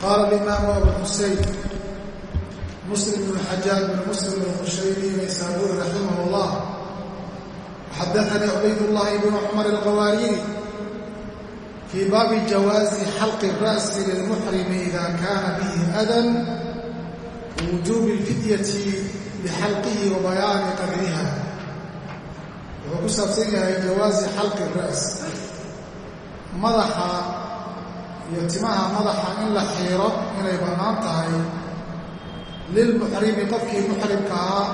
qaala alimaamu abuxuseyn muslim bnu xajaaj bn muslim alqushayri maysaaburi raximah اllah xadaanii cubaydullahi bnu cumar alqawaariyi fii baabi jawaazi xalqi ra'si lilmuxrimi ida kaana bihi adan wujuubi اlfidyati lixalqihi wa bayaani qadriha wuxuu ku saabsan yahay jawaazi xalqi ra's madaxa iyo timaha madaxa in la xiiro inay bannaan tahay lilmuxrimi qofkii muxrimka ahaa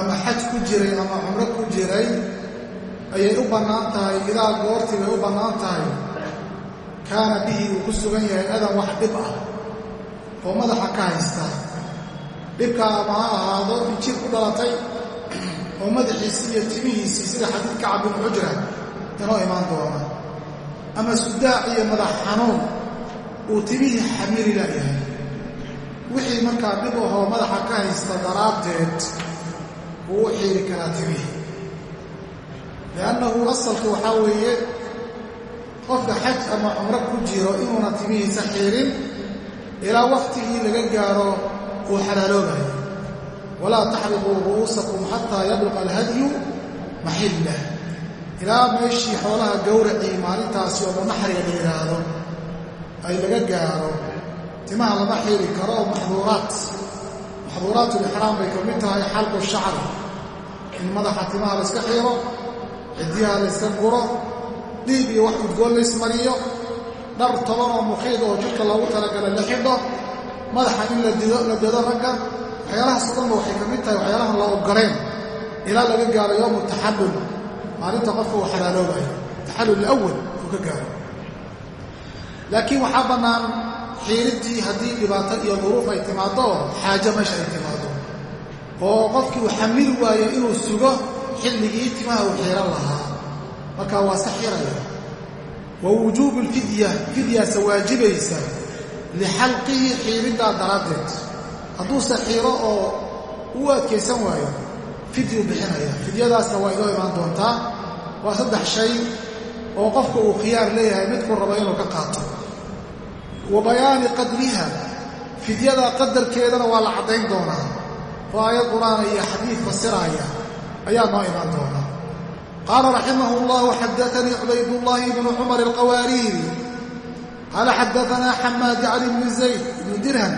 ama xaj ku jiray ama cumro ku jiray ayay u bannaan tahay idaa goortii bay u bannaan tahay. Kaana bihi uu ku sugan yahay adan wax dhib ah oo madaxa ka haysta. Dhibka ha ahaado injir ku dhalatay oo madaxiisii iyo timihiisii sida xadiid kacab bin xujra inoo imaan doona ama sudaac iyo madax xanuun uu timihii xamiri laayahay wixii markaa dhib ahoo madaxa ka haysta daraaddeed wuu u xiiri karaa timihii. Liannahu asalka waxaa weeye qofka xaj ama cumro ku jiro inuuna timihiisa xiirin ilaa wakhtigii laga gaaro uu xalaaloobayo. Walaa taxriquu ru'uusakum xataa yabluqa alhadyu maxillah ilaa meeshii xoolaha gowracii maalintaasi oo munaxriga la yidhaahdo ay laga gaaro timaha lama xiiri karo oo maxduuraat maxduuraatulixraam bay ka mid tahay xalqu shacri in madaxa timaha layska xiiro ciddiyaha layska guro dhiib iyo wax udgoon laysmariyo dhar toban oo muqiid oo jidhka loogu talagala la xidho madaxa in la dado ragga waxyaalahaas o dhanba waxay ka mid tahay waxyaalahan la ogoleen ilaa laga gaaro yowmu taxallul maalinta qofka uu xalaaloobayo. Taxallul alawal uu ka gaaro. Laakiin waxaa bannaan xiiriddii haddii dhibaato iyo duruuf ay timaaddo oo xaajo meesha ay timaado oo qofkii uu xamili waayo inuu sugo xilligii timaha uu xiiran lahaa. Markaa waa se xiraya wa wujuubu lfidya fidyaasa waajibaysa lixalqihi xiiriddaa daraaddeed. Hadduuse xiiro oo uu adkaysan waayo fidyu bixinaya. Fidyadaasna waa inoo imaan doontaa waa saddex shay oo qofka uu khiyaar leeyahay midkuu rabo inuu ka qaato. Wa bayaani qadriha fidyada qadarkeedana waa la caddayn doonaa. Oo aayad qur'aana iyo xadiid fasiraaya ayaa noo imaan doonaa qaala raximah اllahu xadaanii cubaydullaahi bnu cumar alqawaariiri qaala xadaanaa xamaad cali bni zayd ibni dirham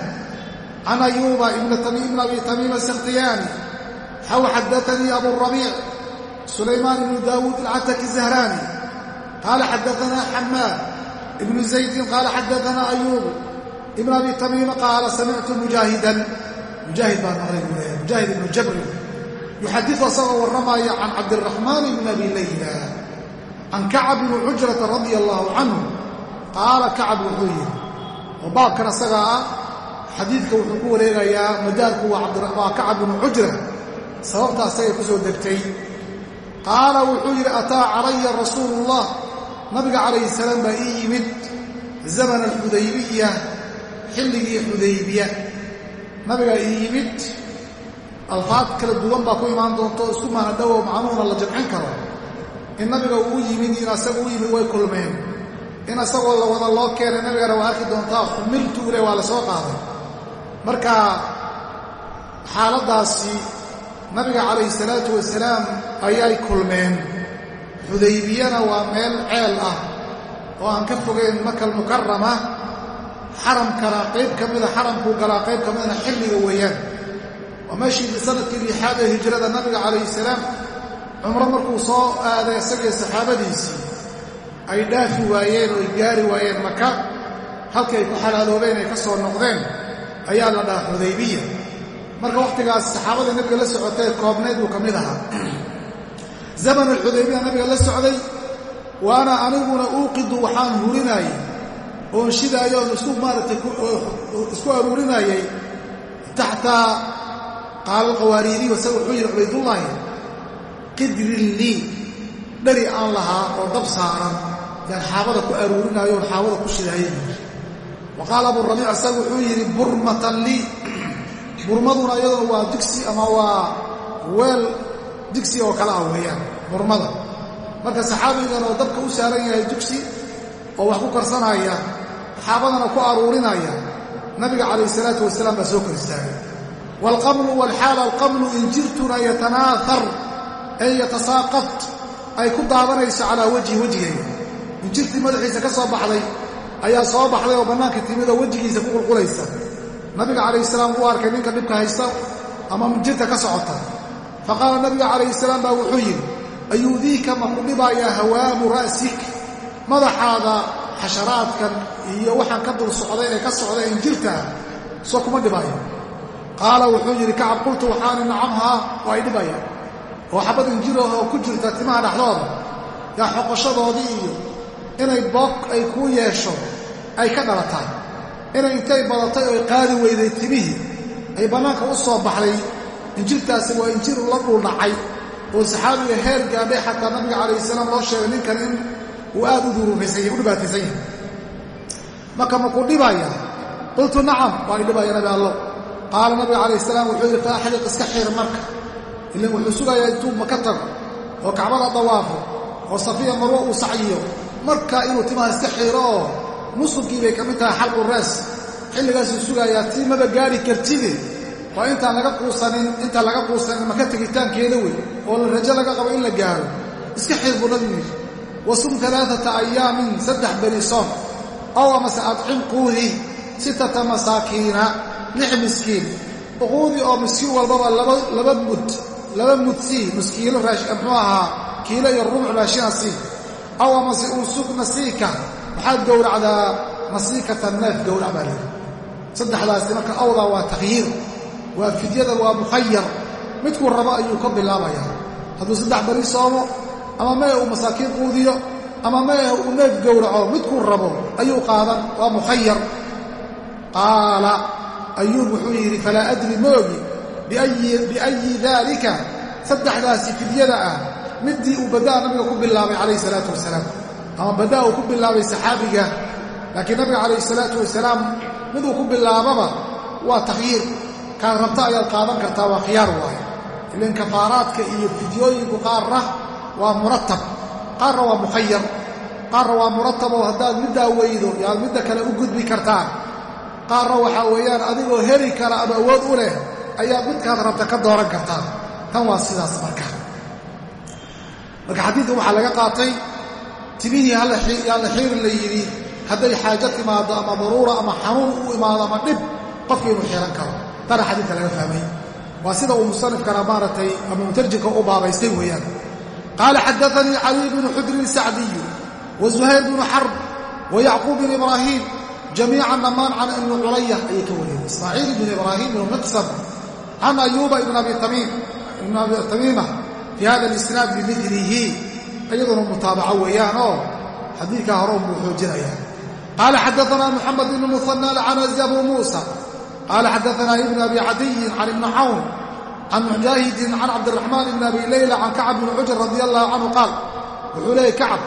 can ayuuba ibn abi tamiim asakhtiyaani xaw xadaanii aburabiic sulaymaan qaala xadaanaa xamaad ibnu zaydin qaala xadaanaa ayuub ibn abi tamiima qaala samictu mujaahidan mujaahid baan maqlay buu leeyahay mujaahid ibnu jabrin yuxadiu asagoo warramaya can cabdiraxmaan ibn abi layla can kacab bni cujrata radia allaahu canhu qaala kacab wuxuu yidhi oo baabkan asagaa ah xadiidka wuxuu ku wareegayaa madaarku waa kacab bnu cujra sababta asagay ku soo degtay qaala wuxuu yidhi ataa calaya rasuuluullah nabiga calayhi salaam baa ii yimid zaman alxudaybiya xilligii xudaybiya. Nabigaa ii yimid alfaad kala duwan baa ku imaan doonto isku maana dhowow macnuhuna la jamcin karo. In nabiga uu yimid in asaga u yimid way kulmeen. In asagoo la wada loo keenay nabigana waa arki doontaa xumiltu ule waa la soo qaaday. Marka xaaladdaasi nabiga calayhi salaatu wasalaam ayay kulmeen. Xudaybiyana waa meel ceel ah oo aan ka fogeyn makal mukarama xaramkana qayb ka mida xaramkuu galaa qayb ka midana xilliga weeyaan. Waa meeshii sannadkii lixaad ee hijrada nabiga calayhi salaam. Cumro markuu soo aaday isagii saxaabadiisii. Ay dhaafi waayeen oo ay gaari waayeen maka halkii ay ku xalaaloobeen ay ka soo noqdeen. Ayaa la dhahaa xudaybiya marka wakhtigaas saxaabada nabiga la socotee koobnayd buu ka mid ahaa. Zaman alxudaybiya nabiga la socday waana aniguna uuqidu waxaan hurinaayey oon shidaayo oon isku maaragtay isku aruurinaayey taxta qaala alqawaariiriyu isaga wuxuu yidhi cubaydullaahi qidrin lii dhari aan lahaa oo dab saaran yaan xaabada ku aruurinaayo oon xaabada ku shidaayey wa qaala aburabiic isaga wuxuu yidhi burmatan lii burmaduna iyaduna waa digsi ama waa weel digsi oo kale ah weeyaan burmada. Marka saxaabigan oo dabka u saaran yahay digsi oo wax ku karsanaya saxaabadana ku aruurinaya nabiga calayh salaatu wasalaam baa soo kor istaagay waalqamlu waalxaala alqamlu injirtuna yatanaahar ay yatasaaqat ay ku daadanayso calaa wajhi wejigayga. Injirtii madaxiisa ka soo baxday ayaa soo baxday oo bannaanka timid oo wejigiisa ku qulqulaysa nabiga calayhi salaam wuu arkay ninka dhibka haysta ama injirta ka socota. Fa qaala nabiga calayhi salaam baa wuxuu yidhi ayuudiika ma ku dhibaayaa hawaamu ra'sik? Madaxaada xasharaadkan iyo waxaan ka dul socday ee ka socda injirtaa soo kuma dhibaayo. Qaala wuxuu yidhi kacab qultu waxaani nacamhaa waa ay dhibayaan oo xabad injirahoo ku jirta timaha dhexdooda yaa xoqoshadoodii iyo inay boog ay kuu yeesho ay ka dhalataa inay intay badatay oo qaadi weyday timihii. Ay bannaanka u soo baxday. Injirtaasi waa injir la dhuldhacay oo saxaabiga heer gaadhay xataa nabiga calayhi salaam loo sheegay ninkan in uu aad u duruuraysan yahy u dhibaataysan yahay marka makuu dhibaya qultu nacam waa idhibaya nabi allo. Qaala nabiga calayh salaam wuxuu yidhi faaxliq iska xir marka. Ilan wuxuu sugayaa intuu maka tago oo kacbada dawaafo oo safiya marwo uu sacyiyo. Marka inuu timaha iska xiro oo nusubkii bay ka mid tahay xalqu rees xilligaasuu sugayaa tii maba gaari kartide waa intaan laga quusanin intaan laga quusanin maka tegitaankeeda wey? Oo la rajo laga qabo in la gaaro. Iska xir buu nabigu yidhi. Wasum alaaata ayaamin saddex beri soon ow amase adcim quudi sittata masaakiina lix miskiin. Uquudi oo miskiin walbaba laba mud laba mudsii miskiilo muxuu ahaa kiilo iyo rubuc raashina sii. Aw amase uusug nasiika waxaad gowracdaa nasiikata neef gowrac baa lihi saddexdaasi marka awdaa waa takhyiir waa fidyada waa mukhayar midkuu rabo ayuu ka bilaabayaa. Hadduu saddex beri soomo ama mee uu masaakiin quudiyo ama mee uu neef gowraco midkuu rabo ayuu qaadan waa mukhayar qaala ayuub wuxuu yidhi falaa adri moogi biayi daalika. Saddexdaasi fidyada ah middii uu badda'a nabiga ku bilaabay calayhi salaatu wasalaam ama badda'a uu ku bilaabay saxaabiga laakiin nabiga calayhi salaatu wasalaam miduu ku bilaababa waa takhyiir. Kaan rabta ayaad qaadan kartaa waa khiyaar waaye. Ilan kafaaraadka iyo fidyooyinku qaarna waa muratab qaarna waa mukhayar qaarna waa murataboo haddaad middaa weydo yaad midda kale u gudbi kartaan. Qaarna waxaa weeyaan adigoo heli kara ama awood u leh ayaad midkaad rabta ka dooran kartaa tan waa sidaas marka. Marka xadiidkan waxaa laga qaatay timihii yaa la xiiri la yidhi hadday xaajo timaado ama daruura ama xanuun u imaado ama dhib qofka inuu karo. Tana xadiidka laga fahmay. Waa sida uu musanifkana maaragtay ama mutarjimka u baabaystay weeyaan. Qaala xadaanii caliy bnu xudrin sacdiyu wa zuhayr bnu xarb wa yacquub bn ibraahiim jamiican dhammaan can ibni culaya ayay ka wariyeen. Ismaaciil ibn ibraahim ibnu miqsam can ayuuba ibn abi tamiima fii hada alisnaad bimilihi iyaduna mutaabaco weeyaan oo xadiidkaa hore unbuu xoojinaya qaala xadaanaa muxamed ibn muhanى alcanazi abu muusa. Qaala xadaanaa ibn abi cadiyin can ibni cawn can mujaahidin can cabdiraxmaan ibn abi leyla can kacab bni cujr radi allahu canhu qaal wuxuu leeyay kacab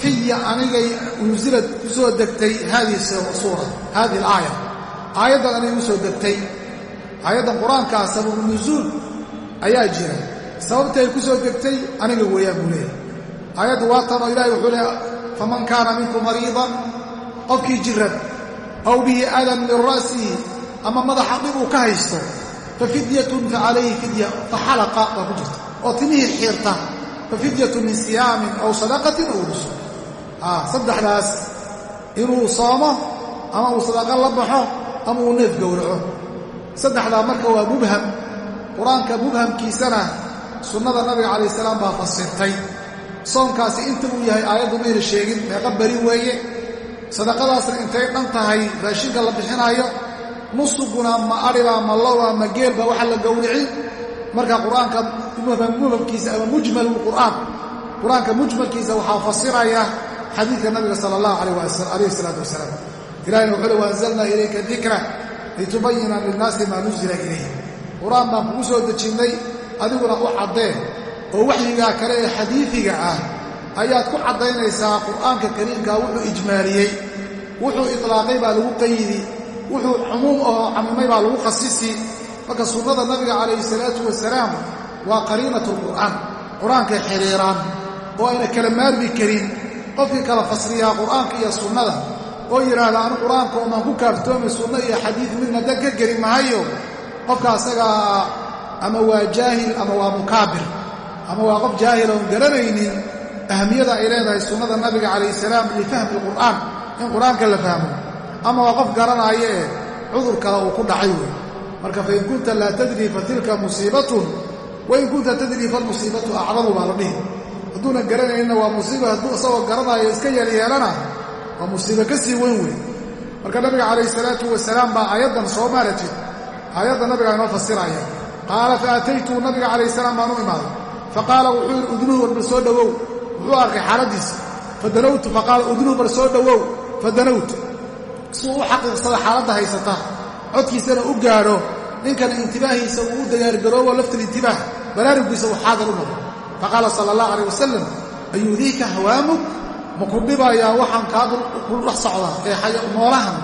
fiya anigay unsilad ku soo degtay haadihi suura haadihi alaaya. Aayaddan anay u soo degtay aayaddan qur'aankaa sababu nusuul ayaa jira. Sababtay ku soo degtay aniga weeyaan buu leeyahay aayaddu waa tanoo ilahay wuxuu leeya faman kaana minkum mariidan qofkii jirad aw bihi adan min ra'sihi ama madaxa dhib uu ka haysto fa fidyatun fa calayhi fidya. Fa xalaqa baa ku jirta. Oo timihii xiirta fa fidyatun min siyaamin aw sadaqatin aw nusuk saddexdaas inuu soomo ama uu sadaqa la baxo ama uu neef gowraco. Saddexdaa marka waa mubham. Qur'aanka mubhamkiisana sunnada nabiga calayh salaam baa fasirtay soonkaasi inta uu yahay aayaddu mayna sheegin meeqa beri weeye. Sadaqadaasna intay dhan tahay raashinka la bixinaayo nusuguna ma adhiba ma lowa ma geelba waxa la gowrici marka qur'aanka mubhamkiisa ama mujmal qur'aan qur'aanka mujmalkiisa waxaa fasiraya xadiidka nabiga sala allahu alayh salaatu wasalaam ilahina wuxuu le waanzalnaa ilayka dikra litubayina linnaasi maa nuzila ilayh qur'aan baan kugu soo dejinnay adiguna u caddee oo waxyigaa kale ee xadiifiga ah ayaad ku caddaynaysaa qur'aanka kariimkaa wuxuu ijmaaliyey wuxuu itlaaqay baa lagu qaydi wuxuu cumuum oo camimay baa lagu khasisi. Marka sunnada nabiga calayhi salaatu wasalaam waa qariinatu lqur'aan qur'aankay xidhiiraan oo ayna kala maarmi karin. Qofkii kala fasriyaa qur'aanka iyo sunnada oo yidhaahda anu qur'aanka omaan ku kaaftoomi sunno iyo xadiid midna dan ka geli mahayo qofka asagaa ama waa jaahil ama waa mukaabir ama waa qof jaahil oon garanaynin ahamiyada ay leedahay sunnada nabiga calayh salaam lifahmi alqur'aan in qur'aanka la fahmo. Ama waa qof garanaayo ee cudur kale uu ku dhacay wey marka fain kunta laa tadrii fatilka musiibatun wain kunta tadrii falmusiibatu acdamu baa la dhihi. Hadduunan garanayninna waa musiiba hadduu isagoo garanaayo iska yeelyeelana waa musiibo ka sii weyn wey marka nabiga calayhi salaatu wasalaam baa aayaddan soo maaratid aayadda nabigaa inoo fasiraya. Qaala fa nabiga calayh salaam baan u imaaday faqaala wuxuu yidhi udnuhu war bal soo dhowow wuxuu arkay xaaladiisa fadanawtu faqaala udnuhu bal soo dhowow fadanawtu suu u xaqiiqsada xaaladda haysata codkiisana u gaadho ninkana intibaahiisa uu u dagaargaroobo laftalintibaah baraaruggiisa uu xaadar u noqo faqaala sala allah calayh wasalam ayuudiika hawaamug ma ku dhibayaa waxaan kaa dhex socda ee noolahan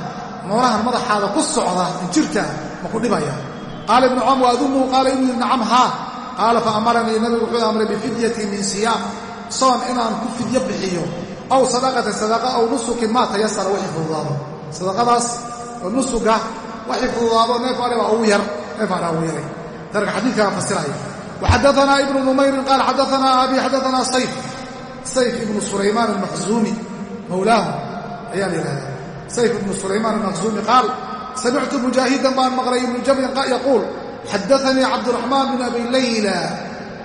noolahan madaxaada ku socda injirta ma ku dhibayaa qaala ibnu cam waadumuhu qaala inuu yidhi nacam haa qaala fa amaranii nabigu wuxuu amray bifidyatin min siyaam soon inaan ku fidyo bixiyo aw sadaqatan sadaqa aw nusukin maa tayasara wixii fududaado. Sadaqadaas nusuga waxay fududaado neef adhiba ugu yar neef adha ugu yaray. Darka xadiidkaa fasiraya waxadaanaa ibnu numayrin qaal xadaanaa abi xadaanaa sayf. Sayf ibnu sulaymaan almakhzuumi mawlaahu ayaa la yidhahdaa sayf ibnu sulaymaan almakhzuumi qaal samictu mujaahidan baan maqlay ibnu jabrin xadaanii cabdiraxmaan bin abi layla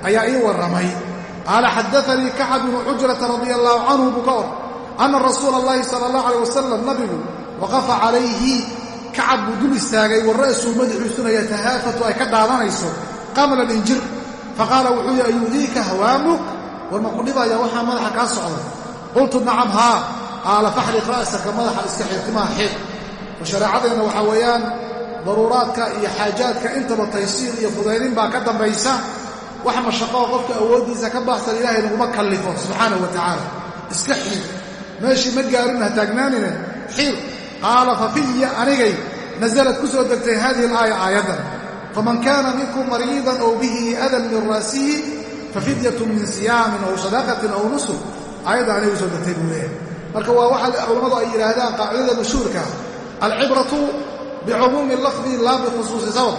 ayaa ii warramay qaala xadaanii kacab bnu xujrata radia allahu canhu buu ka or ana rasuula allahi sala allah alay wasalam nabigu waqafa calayhi kacab buu dul istaagay wa ra'suu madaxiisuna yatahaafatu ay ka daadanayso qamlan injir faqaala wuxuu yihi ayuudiika hawaamuk war ma ku dhibaya waxaa madaxa kaa socda qultu nacam haa qaala faxriq ra'saka madaxa iska xirtimaha xir oo shareecadeenna waxaa weeyaan daruuraadka iyo xaajaadka intaba taysiir iyo fudaydin baa ka dambaysa wax mashaqoo qofka awooddiisa ka baxsan ilaahay naguma kallifo subxaanahu wa tacaala. Iska xir meeshii ma gaarin ha taagnaanine. Xir qaala fa fiya anigay nasalad ku soo degtay hadihi alaaya aayaddan. Faman kaana minkum mariidan ow bihi adan min ra'sihi fafidyatun min siyaamin aw sadaqatin aw nusuk aayadda anigu soo degtay buu leeyahay. Marka waa waxa culammadu ay yidhaahdaan qaacidada mashhuurka alcibratu bicumuumi lafdi laa bikhusuusi sabab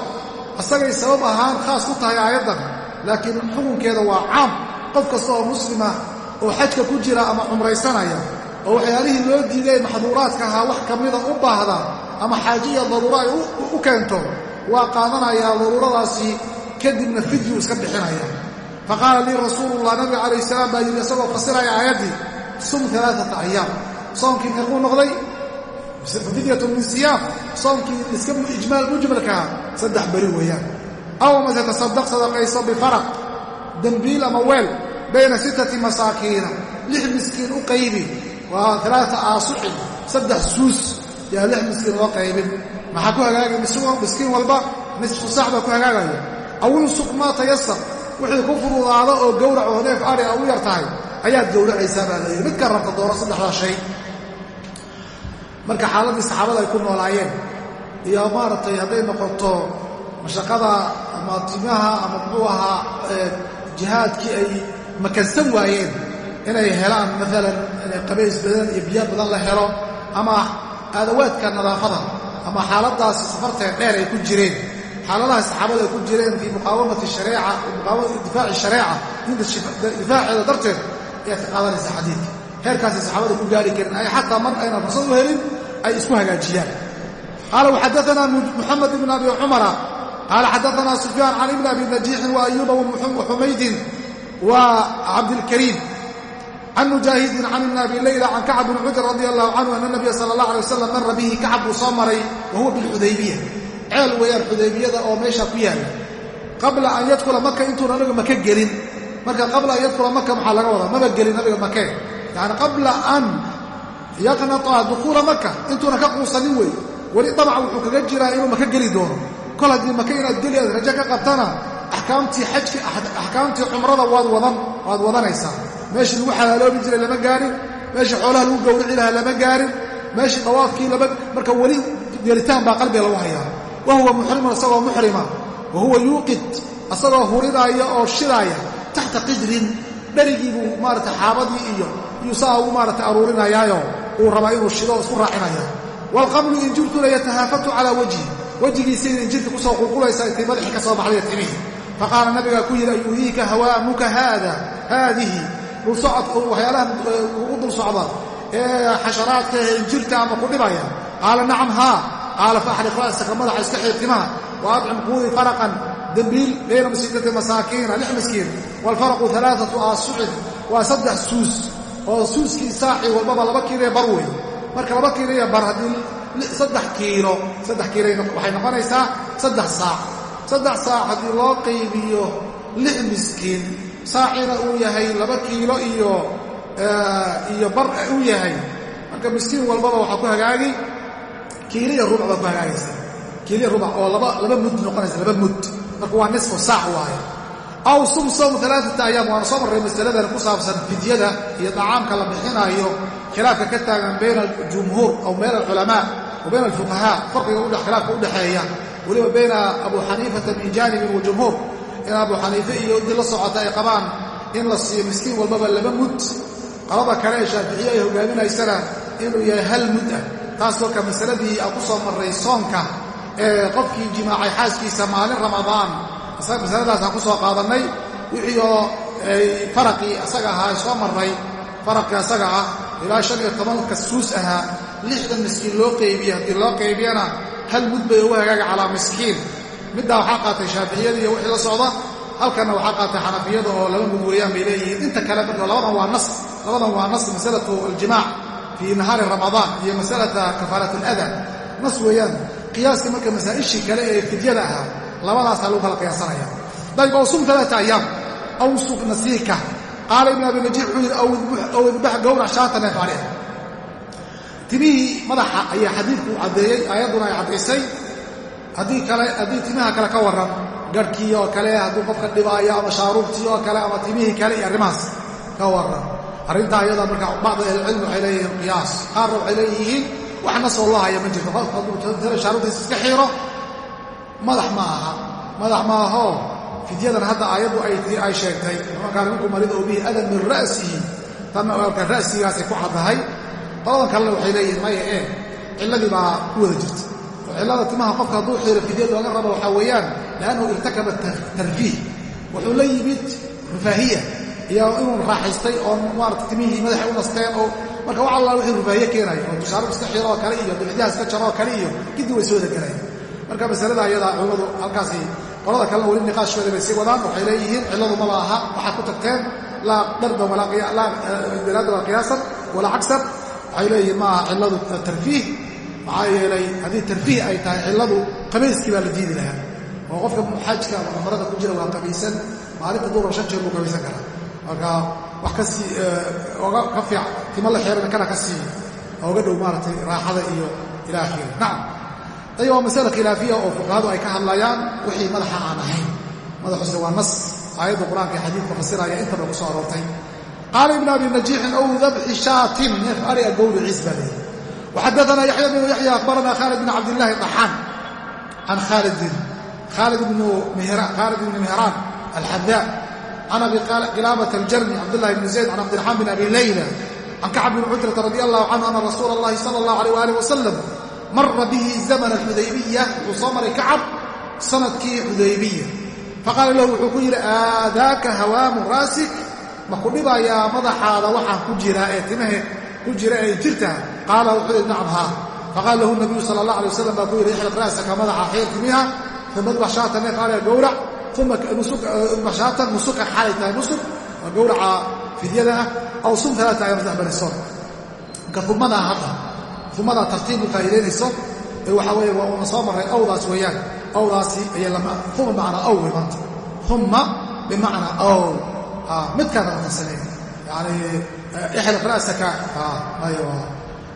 asagay sabab ahaan khaas ku tahay aayaddan laakiin xukunkeeda waa caam qof kasta oo muslima oo xajka ku jira ama cumraysanaya oo waxyaalihii loo diiday maxduuraadka ahaa wax ka mida u baahda ama xaajiya daruuro ay u keento waa qaadanayaa daruuradaasi kadibna fidyu iska bixinaya fa qaala lii rasuulullah nabiga calayh salaam baa yidhi isagoo fasiraya aayaddii sum alaaata ayaam soonkii meequu noqday fidyatun min siyaam soonkii iska ijmaal mujmalkaha saddex beri weeyaan. Aw mase tasadaq sadaqayso bifaraq dembiil ama weel bayna sittati masaakiina lix miskiin u qaybi waa alaata aasucin saddex suus yaa lix miskiin loo qaybin maxaa ku hagaagay miskiin walba nisfu sax baa ku hagaagaya. Aw insuq maa tayasar wixii ku fududaado oo gowrac oo neef adhi a u yar tahay ayaad gowracaysaa baa layidhi midka rabta dooro saddexdaa shay marka xaaladii saxaabada ay ku noolaayeen iyo maaragtay hadday noqoto mashaqada ama timaha ama muxuu ahaa jihaadkii ay makansan waayeen inay helaan maalan qabays badan iyo biyo badan la helo ama aadawaadka nadaafada ama xaaladaasi safartee dheer ay ku jireen. Xaaladaha saxaabada ay ku jireen fii muqaawamati shareeca muqaawamati difaaci shareeca difaaceeda darteed ayaad ka qaadanaysa xadiidka. Heerkaasay saxaabada ku gaari karin ay xataa mar ayna fursad u helin ay isku hagaajiyaan. Qaala waxadaanaa muxamed ibn abi cumara qaala xadaanaa sufyaan can ibni abi najiixin wa ayuuba waxumaydin wa cabdilkariim can mujaahidin can ibni abi layla can kacab bn cujr radi allahu canhu ana nabiya sala allah alay wasalam mara bihi kacab buu soo maray wa bilxudaybiya ceel weeyaan xudaybiyada oo meesha ku yaalla. Qabla an yadkula maka intuuna nabiga maka gelin. Marka qabla an yadkula maka maxaa laga wadaa? Maba gelin nabiga makee yani qabla an yaqnata dukuula maka intuuna ka quusanin wey weli dabca wuxuu kaga jiraa inuu maka geli doono. Kol haddii maka inaad geli aad rajo ka qabtana axkaamtii xajki axkaamtii cumrada waad wadan waad wadanaysaa. Meeshii lagu xalaaloobi jiray lama gaarin meeshii xoolaha lagu gowrici lahaa lama gaarin meeshii dawaafkii lama marka weli gelitaan baa qalbiga lagu hayaa. Wa huwa muxrimun isagoo muxrima wa huwa yuuqid isagoo huridaaya oo shidaaya taxta qidrin dherigii buu maarata xaabadii iyo iyuu saa ugu maarata aruurinayaayo uu rabaa inuu shido isku raacinaya waalqablu injirtuna yatahaafatu calaa wajhi. Wejigiisayna injirta ku soo qulqulaysa intay madaxii ka soo baxday timihii faqaala nabigaa ku yidhi ayuhiika hawaamuka haada? Haadihi? Waxyaalaha ugu dul socda ee xasharaadka ee injirta ama ku dhibaya. Qaala nacam haa. Qaala faaxriq ra'saka madaxa iska xiir timaha. Wa adcim quudi faraqan dembiil bayna masiidati masaakiina lix miskiin. Waalfaraqu alaaatu aasucin waa saddex suus oo suuskii saaci walbaba laba kiilo bar wey marka laba kiilo iyo bar haddii saddex kiilo saddex kiilo waxay noqonaysaa saddex saac. Saddex saac haddii loo qaybiyo lix miskiin saacina uu yahay laba kiilo iyo iyo bar uu yahay marka miskiin walbaba waxaa ku hagaagi kiiliya rubac baa ku hagaagaysa kiiliya rubac oo laba mud noqonaysa laba mud. Marka waa nisfu saac waaye aw sum sawm alaaata ayaam waana soo marray masaladan ku saabsan fidyada iyo dacaamka la bixinaayo khilaafka ka taagan bayna aljumhuur aw bayna alculamaa wa bayna alfuqahaa. Farqiga khilaafka udhexeeya weliba bayna abu xaniifata min jaanibin wa jumhuur in abu xaniife iyo intii la socota ay qabaan in la siiyo miskiin walbaba laba mud. Qalada kale ee shaaficiye ay hogaaminaysana inuu yahay hal mud ah. Taas kolka masaladii aan ku soo marray soonka ee qofkii jimaacay xaaskiisa maalin ramadaan masaladaasaan ku soo qaadannay wixii oo faraqii asaga ahaa soo marray faraqii asaga ah ilaa shan iyo tobanka suus ahaa lixdan miskiin loo qaybiye. Haddii loo qaybiyana hal mud bay ugu hagaaga calaa miskiin. Middaa waxaa qaatay shaaficiyada iyo wixii la socda halkanna waxaa qaatay xanafiyada oo laba mud bay leeyihiin. Inta kale marka labadan waa nas labadan waa nas masalatu aljimaac fii nahaari ramadaan iyo masalata kafaarat alada nas weeyaan qiyaaskii marka masaa'ishii kale ee fidyada ahaa labadaasaa lagu kala qiyaasanaya dayb aw sum ayaam aw nasiika. Qaala ibn abi najiix wuxuu yidhi aw idbax gowrac shaata neef ah timihii madaxa ayaa xadiidku caddeeyey aayadduna ay caddaysay haddii timaha kale ka warran garhkii oo kale hadduu qofka dhibaayo ama shaaruubtii oo kale ama timihii kale iyo arrimahaas ka warran. Arrintaa iyada marka bacd ahlicilmi waxay leeyihiin qiyaas. Qaarna waxay leeyihiin wax nasoo loo ma jirto qofka hadduu shaaruubtiisa iska xiiro madax ma aha madax ma ahoo fidyadan hadda aayaddu ay sheegtay. Markaa ninku marid oo bihi adan min ra'sihi. Tanna alka ra'sigaasay ku caddahay qoladan kalena waxay leeyihiin maya ee cilladii baa ku wada jirta cillada timaha qofka hadduu xiiro fidyadu laga rabo waxaa weeyaan liannahu irtakaba tarfiih wuxuu la yimid rufaahiya. Iyo inuu raaxaystay oo maarata timihii madaxay u nasteen oo marka wax alla wixii rufaahiye keenaya oo tusaarub iska xiro kale iyo dibicdaha iska jaro kale iyo kadib way soo deganaya marka masalada ayadaa culimmadu halkaasi qolada kalena weli niqaashkooda bay sii wadaan. Waxay leeyihiin cilladu maba aha waxaad ku tagteen laa darban dalaada walaa qiyaasan walaa cagsan waxay leeyihiin ma aha cilladu tarfiih. Maxaa yeelay haddii tarfiih ay tahay cilladu qabayskii baa la diidi lahaa. Oo qofka xaajka ama cumarada ku jira waa qabaysan maalinta duura shan jeer buu qabaysan karaa. Marka wax ka sii oga ka fiic timo la xeerana kana ka sii ooga dhow maaragtay raaxada iyo ila akhiri nacam tay waa masale khilaafiya oo fuqahadu ay ka hadlayaan wixii madaxa aan ahayn. Madaxuse waa nas aayadda qur'aanka ee xadiidka fasiraya intaba ku soo aroortay. Qaala ibn abi najiixin ow dabxi shaatin neef ariga gowriciis baa leeyahy waxadaana yaxya bnu yaxya akhbarana khaalid bn cabdillahi daxaan can khaalidin khaalid ibnu mihraan alxadaa can abi qilaabata aljarmi cabdillahi bni zayd can cabdiraxmaan bin abi layla. Can kacb bn cujrata radi allahu canhu ana rasuula allahi sala allahu alayh waalih wasalam mara bihi zaman alxudaybiya wuxuu soo maray kacab sannadkii xudaybiya. Faqaala lahu wuxuu ku yidhi aadaaka hawaamu raasik? Ma ku dhibayaa madaxaada waxaan ku jiraa ee timahe ku jira ee jirta? Qaala wuxuu yidhi nacam haa. Faqaala lahu nabiyu sala allah alay wasalam baa ku yidhi ixliq ra'saka madaxa xeer timiha uma adbax shaatan neef ariga gowrac uma adbax shaatan nusuka xaalay tahay nusuk waa gowraca fidyada ah aw sum talaata ayaam saddex banisoon marka umadaa hadda umadaa tartiibu faa'iidaynayso ee waxaa weeye waa uuna soo marray awdaas weeyaan. Awdaasi uma bimacnaa aw wey maanta. Uma bimacnaa aw. Midkaana maqasanay yani ixliq ra'saka. Ayo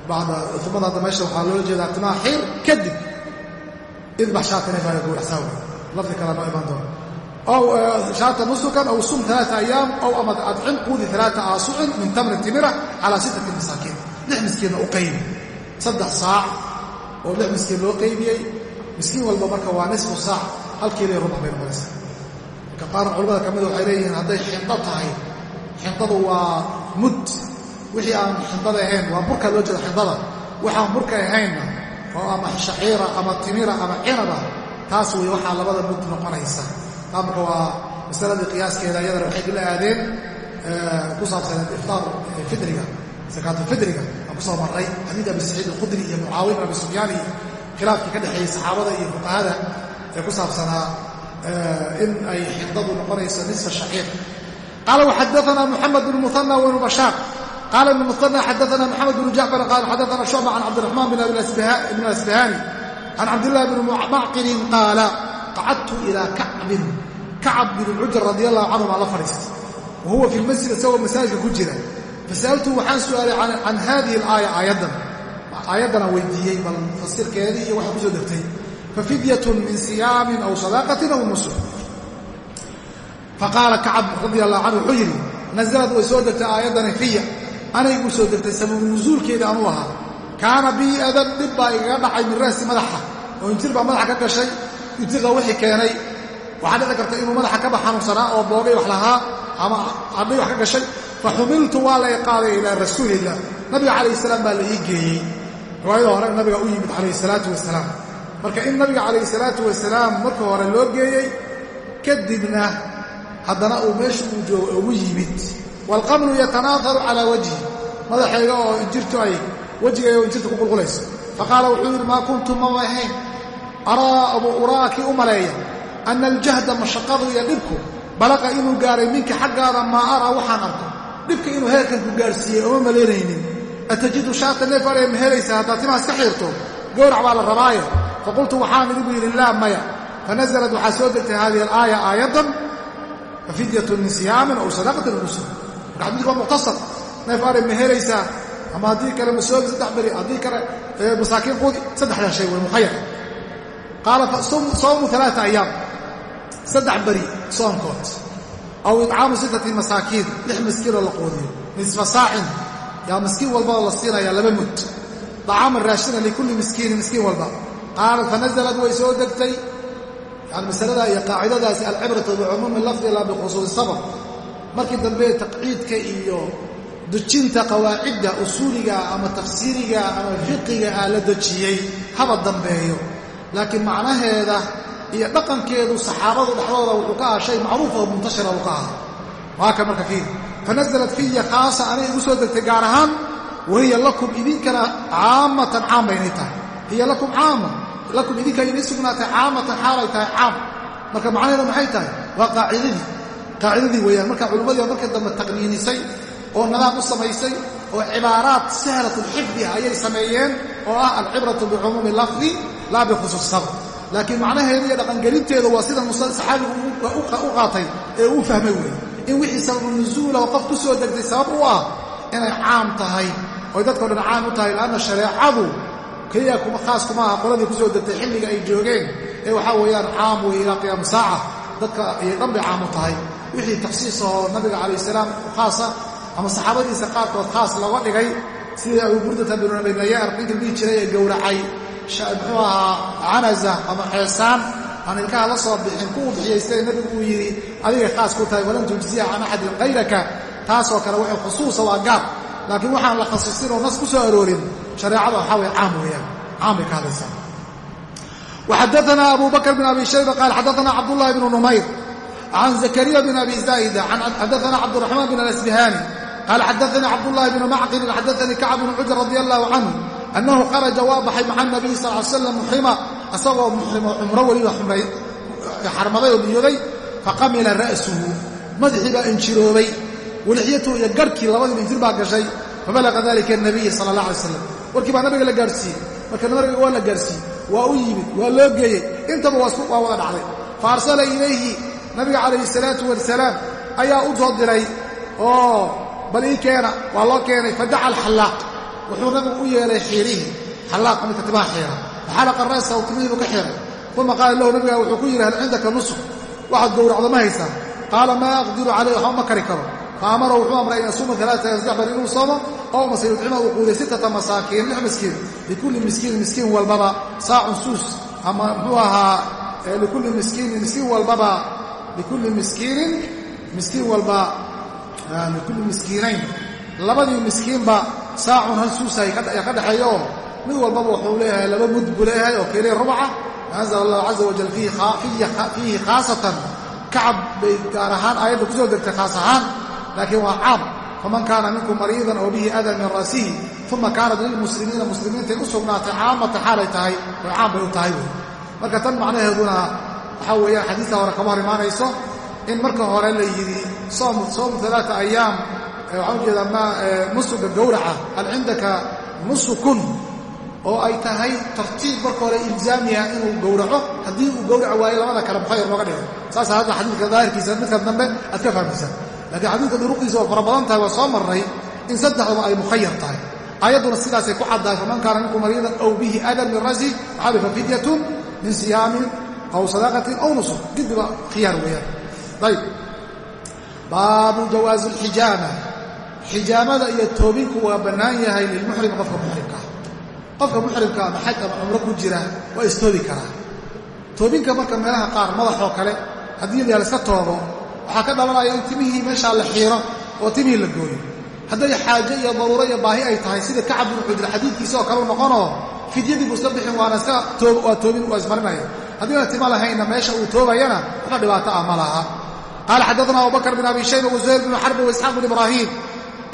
bacda umada hadda meesha waxaa loola jeedaa timaha xiir kadib idbax shaatane baa gowracsaa wey lafdi kale noo imaan doona aw shaata nusukan aw sum alaaa ayaam aw ama adcim quudi alaaa aasucin min tamrin timira calaa sittati masaakiin. Lix miskiinna u qaybi saddex saac oo lix miskiin loo qaybiyey. Miskiin walba marka waa nisfu saac halkiiday rubax bay noqonaysaa marka qaarna culamada ka mida waxay leeyihiin hadday xindho tahay xindadu waa mud. Wixii aan xindada ahayn waa burka loo jeeda xindada. Waxaan burka ahaynna oo ama shaciira ama timira ama cinaba taas wey waxaa labada mud noqonaysa. Taa marka waa masaladii qiyaaskeeda iyadana waxay dila aadeen ku saabsaneed iftaar fidriga sakaatulfidriga aan ku soo marray xadiid abi saciid alkhudri iyo mucaawiya abi sufyaan iyo khilaafkii ka dhexeeyey saxaabada iyo fuqahada ee ku saabsanaa in ay xindadu noqonayso nisfa shaciir qaala waxadaana muxamed bn muana wbnu bashaar qaala ibn muana xadaana maxamed bnu jacfar qaala xadaana shucba can cabdiraxmaan bin asbahani can cabdillahi bni macqilin qaala qacadtu ilaa kacbin kacab bin cujr radi allahu canhu baan la fadhiistay wa huwa fi lmasjid isagoo masaajidka ku jira fasa'altu waxaan su'aalay can hadihi alaaya aayaddan aayaddanaan weydiiyey bal fasirkeedii iyo waxaa ku soo fafidyatun min siyaamin aw sadaaqatin aw nusuk faqaala kacab radi allahu canhu wuxuu yidhi nasalad way soo degtay aayaddani fiya anaygu soo degtay sababu nusuulkeeda anuu ahaa kaana bii adan dhib baa igaga dhacay min ra'si madaxa oo injir baa madaxa ka gashay injirka wixii keenay waxaa dhici karta inuu madaxa kaba xanuunsanaa oo boogay wax lahaa ama adhay wax ka gashay fa waa la qaaday ilaa rasuuliillah nabiga calayh salaam baa la ii geeyey. Riwaayada hore nabiga u yimid calayhi salaatu wasalaam. Marka in nabiga calayhi salaatu wasalaam marka hore loo geeyey kadibna haddana uu meesha uu joogo ugu yimid. Waalqamlu yatanaaqaru calaa wajhi. Madaxayga oo injirtu ay wejigayga injirta ku qulqulayso. Faqaala wuxuu yidhi maa kuntu mama ahayn araa abu uraakii u maleeya ana aljahda mashaqadu iyo dhibku balaqa inuu gaaray minka xaggaada maa araa waxaan arko dhibka inuu heerkan ku gaarsiiyey ooma malaynaynin. Atajidu shaata neef aree ma helaysa haddaad timaas ka xiirto gowrac baa la rabaaye. Faqultu waxaan idigu yidhi laa maya. Fanaزlad waxaa soo degtay hadihi alaaya aayaddan fafidyatun min siyaamin aw sadaqatin nusul marka xadiidku waa mukhtasar neef are ma helaysaa ama haddii kale masoobi saddex beri haddii kale masaakiin quudi saddexdaa shay way mukhayar. Qaala sawmu alaaa ayaam. Saddex beri soonkood aw icaamu sittati masaakiin lix miskiinoo la quudiyo nisfa saacin yaa miskiin walbao la siinaya laba mud dacaaman raashina likulli miskiinin miskiin walba qaalat fanazalad way soo degtay yani masalada iyo qaacidadaasi alcibratu bicumuumi lafdi laa bikhusuusi sabab markii dambe taqciidka iyo dejinta qawaacidda usuuliga ama tafsiiriga ama fiqiga ah la dejiyey haba dambeeyo laakiin macnaheeda iyo dhaqankeedu saxaabadu dhexdooda wuxuu ka aha shay oo muntashira uu ka aha waa ka marka fiir fanaزlat fiya khaasa anay igu soo degtay gaar ahaan wahiya lakum idinkana caamatan caam baynay tahay. Hiya lakum caama lakum idinka inay sugnaatay caamatan xaalay tahay caam. Marka macnaheedu maxay tahay? Waa qaacidadii. Qaacidadii weeyaan marka culimmadii oo markii dambe taqniinisay oo nadaam u samaysay oo cibaaraat sahlatulxifdi ah ayay sameeyeen oo ah alcibratu bicumuumi lafdi laa bikhusuus sabr laakiin macnaheedu iyo dhaqangelinteedu waa sida saxaabigu u qaatay ee uu fahmay weeye in wixii sababu nusuula oo qof ku soo degtay sabab u ah inay caam tahay oy dadkao dhan caam u tahay laanna shareecadu keliya khaas kuma aha qoladii ku soo degtay xilliga ay joogeen. Ee waxaa weeyaan caam wey ilaa qiyaam saaca dadka ayay dhan bay caam u tahay. Wixii takhsiis oo nabiga calayh salaam khaasa ama saxaabadiisa qaarkood khaas looga dhigay sidii abu burdata binu nabimayaar ninkii dhihi jiray ee gowracay muxuu ahaa canaza ama xeesaan aan ilkaha la soo bixin ku udxiyaystay nebigu uu yidhi adigay khaas ku tahay walan tujziya can axadin kayraka taasoo kale waxay khusuusa waa gaar laakiin waxaan la khasisin oo nas ku soo aroorin shareecada waxaa weye caam weeyaan caam bay ka hadlaysaa وxadثna أbu bكر بن أbي شhيبة qال xadثna cبداللhi بن نmayr عن زكريا بن أbي زايدة xadثna cبدالرحمن بن الأسبهاني qال xadثnي cبداللhi بن معقل xadثnي كعب بن cujر رضي الله عنه annahu kharaja waa baxay maca nabiy sal l slam muxrima asagoo muxrimo cumro weliba xarmaday oo niyooday faqamila ra'suhu madaxii baa injiroobay walixyatuhu iyo garhkii labadiiba injir baa gashay fabalaqa dalika anabiy sala allah alay slam warkii baa nabiga la gaarhsiiyey marka nabiga waa la gaarhsiiyey waa u yimid waa loo geeyey intaba waa wada dhacday fa arsala ilayhi nabiga calayhi salaatu wasalaam ayaa u soo diray oo bal ii keena waa loo keenay fadaca alxallaaq wuxuu nabigu u yeelay xiirihii xallaaqa midka timaha xiira waxalaqa ra'sahu timihii buu ka xiray uma qaala lahu nabiga wuxuu ku yidhi hal cindaka nusuk? Waxaad gowracdo ma haysaa qaala maa aqdiru calayh waxba ma kari karo. Fa amara wuxuu amray an yasuuma alaaa saddex bari inuu soomo oo mase yudcima uu quuday sittata masaakiin lix miskiin. Likulli miskiinin miskiin walbaba saacun suus ama muxuu ahaa likulli miskiinin miskiin walbaba likulli miskiinin miskiin walba likulli miskiinayn. Labadii miskiinba saacun hal suusa ka dhexeeya oo mid walbaba wuxuu leeyahay laba mud buu leeyahay oo keliya rubaca. Anzala allahu caza wajal fiihi khaasatan. Kacab bay gaar ahaan aayadda ku soo degtay khaas ahaan. Laakiin waa caam faman kaana minkum mariidan oo bihi adan min ra'sihi uma kaanat lilmuslimiina muslimiintay u sugnaatay caamata xaalay tahay way caam bay u tahay wey. Marka tan macnaheeduna waxaa weeyaan xadiista hore kama hor imaanayso in marka hore la yidhi soomu alaaa ayaam waxaan u jeedaa ma nusuga gowraca hal cindaka nusukun oo ay tahay tartiib marka hore ilzaamiha inuu gowraco haddii uu gowraci waayo labada kale mukhayar looga dhigay saasa hadda xadiidka daahirkiisa midka dambe aad ka fahmaysaa. Laakiin xadiidka duruqiisa oo fara badan tahay waa soo marray in saddexdaba ay mukhayar tahay. Aayadduna sidaasay ku caddahay faman kaana minkum mariidan aw bihi adan min rasi waxaa fa fidyatun min siyaamin aw sadaqatin aw nusuk. Gidiba khiyaar weeyaan. Ayb baabu jawaazi alxijaama xijaamada iyo toobinku waa bannaan yahay lilmuxrimi qofka muxrimkaa qofka muxrimka ama xaj ama cumro ku jira? Waa istoobi karaa. Toobinka marka meelaha qaar madaxoo kale haddii la iska toobo waxaa ka dhalanaya in timihii meeshaa la xiiro oo timihii la gooyo. Hadday xaajo iyo daruuro iyo baahi ay tahay sida kacab binu xujra xadiidkiisa oo kale u noqonoo fidyadii buu iska bixin waana iska waa toobin waa ismarinaya haddiina tima lahaynna meesha uu toobayana waxba dhibaato ah ma laha. Qaala xaddaana abubakr bin abi shayba wazuhayr bnu xarbi waisxaaq bn ibraahiim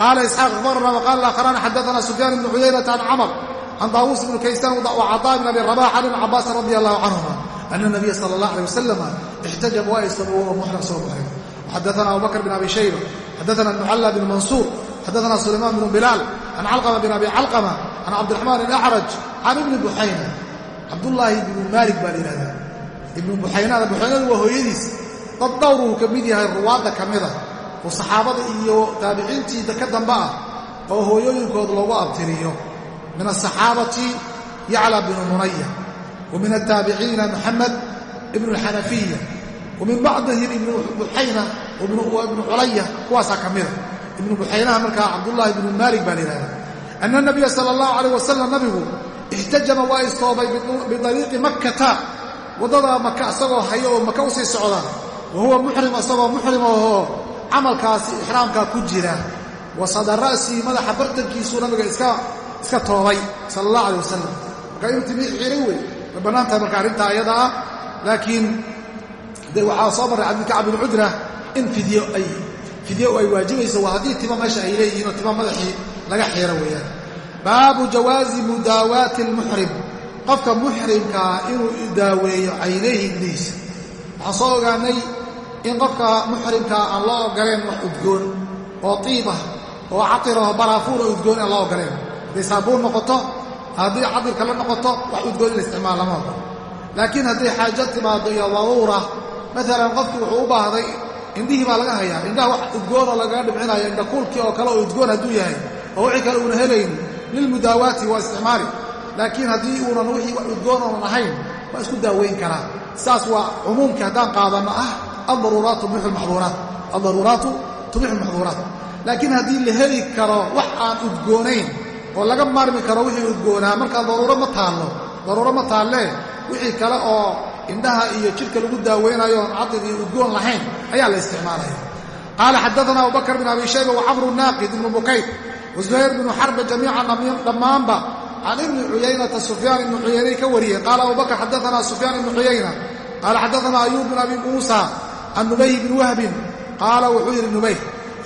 qaala isxaaq akhbarana waqala aakharani xaddaana sufyaan ibnu cuyaynata can camr can daawuus bni kaysaan wacطaa bn abi rabax can ibn cabaasin radi allahu canhuma ana nabiya sala allah alيh wasalam ixtajaba waa istago wa muxram soo muxrim xaddaana abubakr bin abi shayba xaddaana mucalla bn mansuur xaddaana sulaymaan bnu bilaal can calqama bin abi calqama can cabdiraxmaan alacraj can ibni buxayna cabdullaahi ibnu maalik baa la yidhahdaa ibnu buxaynada buxaynadu waa hooyadiis dad dhowruu ka mid yahay ruwaadda ka mida oo iyo taabiciintii ka dambe ah oo hooyooyinkood loogu abtiriyo. Min asaxaabati yacla bnu munaya wa min altaabiciina moxamed ibnu alxanafiya wa min bacdihim ibnu buxayna ibnu culaya kuwaasaa ka mida ibnu buxaynaha markaa cabdullaahi ibnu maalik baa la yidhahdaa ana nabiya sala allahu calayh wasalam nabigu ixtajama waa istoobay bidariiqi makkata waddadaa maka isagoo hayo oo maka u sii socda wa huwa muxrim isagoo muxrim ahoo camalkaasi ixraamkaa ku jira. Wa sada ra'sii madaxa bartankiisuu nabiga iska toobay sala allah alay wasalam marka inuu timi xiray wey. Way bannaan tahay marka arrintaa ayada ah. Laakiin de waxaa soo marray xadiid kacab bin cudra in fidyo ay fidyo ay waajibayso. Waa haddii tima meesha ay leeyihiin oo tima madaxii laga xiiro weeyaan. Baabu jawaazi mudaawaati almuxrim qofka muxrimkaa inuu daaweeyo caynayhi indhihiisa waxaan soo ogaanay in qofka muxrimkaa aan loo ogoleen wax udgoon oo tiibah oo catirah baraafuuna udgoon aan loo ogoleen hadday saabuun noqoto haddii cadirka la noqoto wax udgoon in la isticmaal lama ogolo laakiin hadday xaajo timaado iyo daruura maalan qofkii wuxuu u baahday indhihii baa laga hayaa indhaha wax udgoonoo lagaga dhibcinayo indhakuulkii oo kale oo udgoon hadduu yahay oo wixii kale uuna helayn lilmudaawaati waa isticmaali. Laakiin haddii uunan wixii wax udgoon oonan ahayn waa isku daaweyn karaa saas waa cumuumkii haddaan qaadanno ah aldaruuraatu tubixu lmaxduuraat aldaruuraatu tubixu lmaxduuraat laakiin haddii la heli karo wax aan udgoonayn oo laga maarmi karo wixii udgoonaa markaa daruuro ma taallo. Daruuro ma taallee wixii kale oo indhaha iyo jidhka lagu daaweynayo oon cadir iyo udgoon lahayn ayaa la isticmaalaya. Qaala xaddaana abubakr bin abi shayba wacamru naaqid ibnu bukayr wazuhayr bnu xarba jamiican dhammaanba can ibni cuyaynata sufyaan ibnu cuyaynay ka wariyeen qaala abubakr xaddaana sufyaan ibnu cuyayna qaala xaddaana ayuub bin abi muusa can nubayh bni wahbin qaala wuxuu yidhi nubayh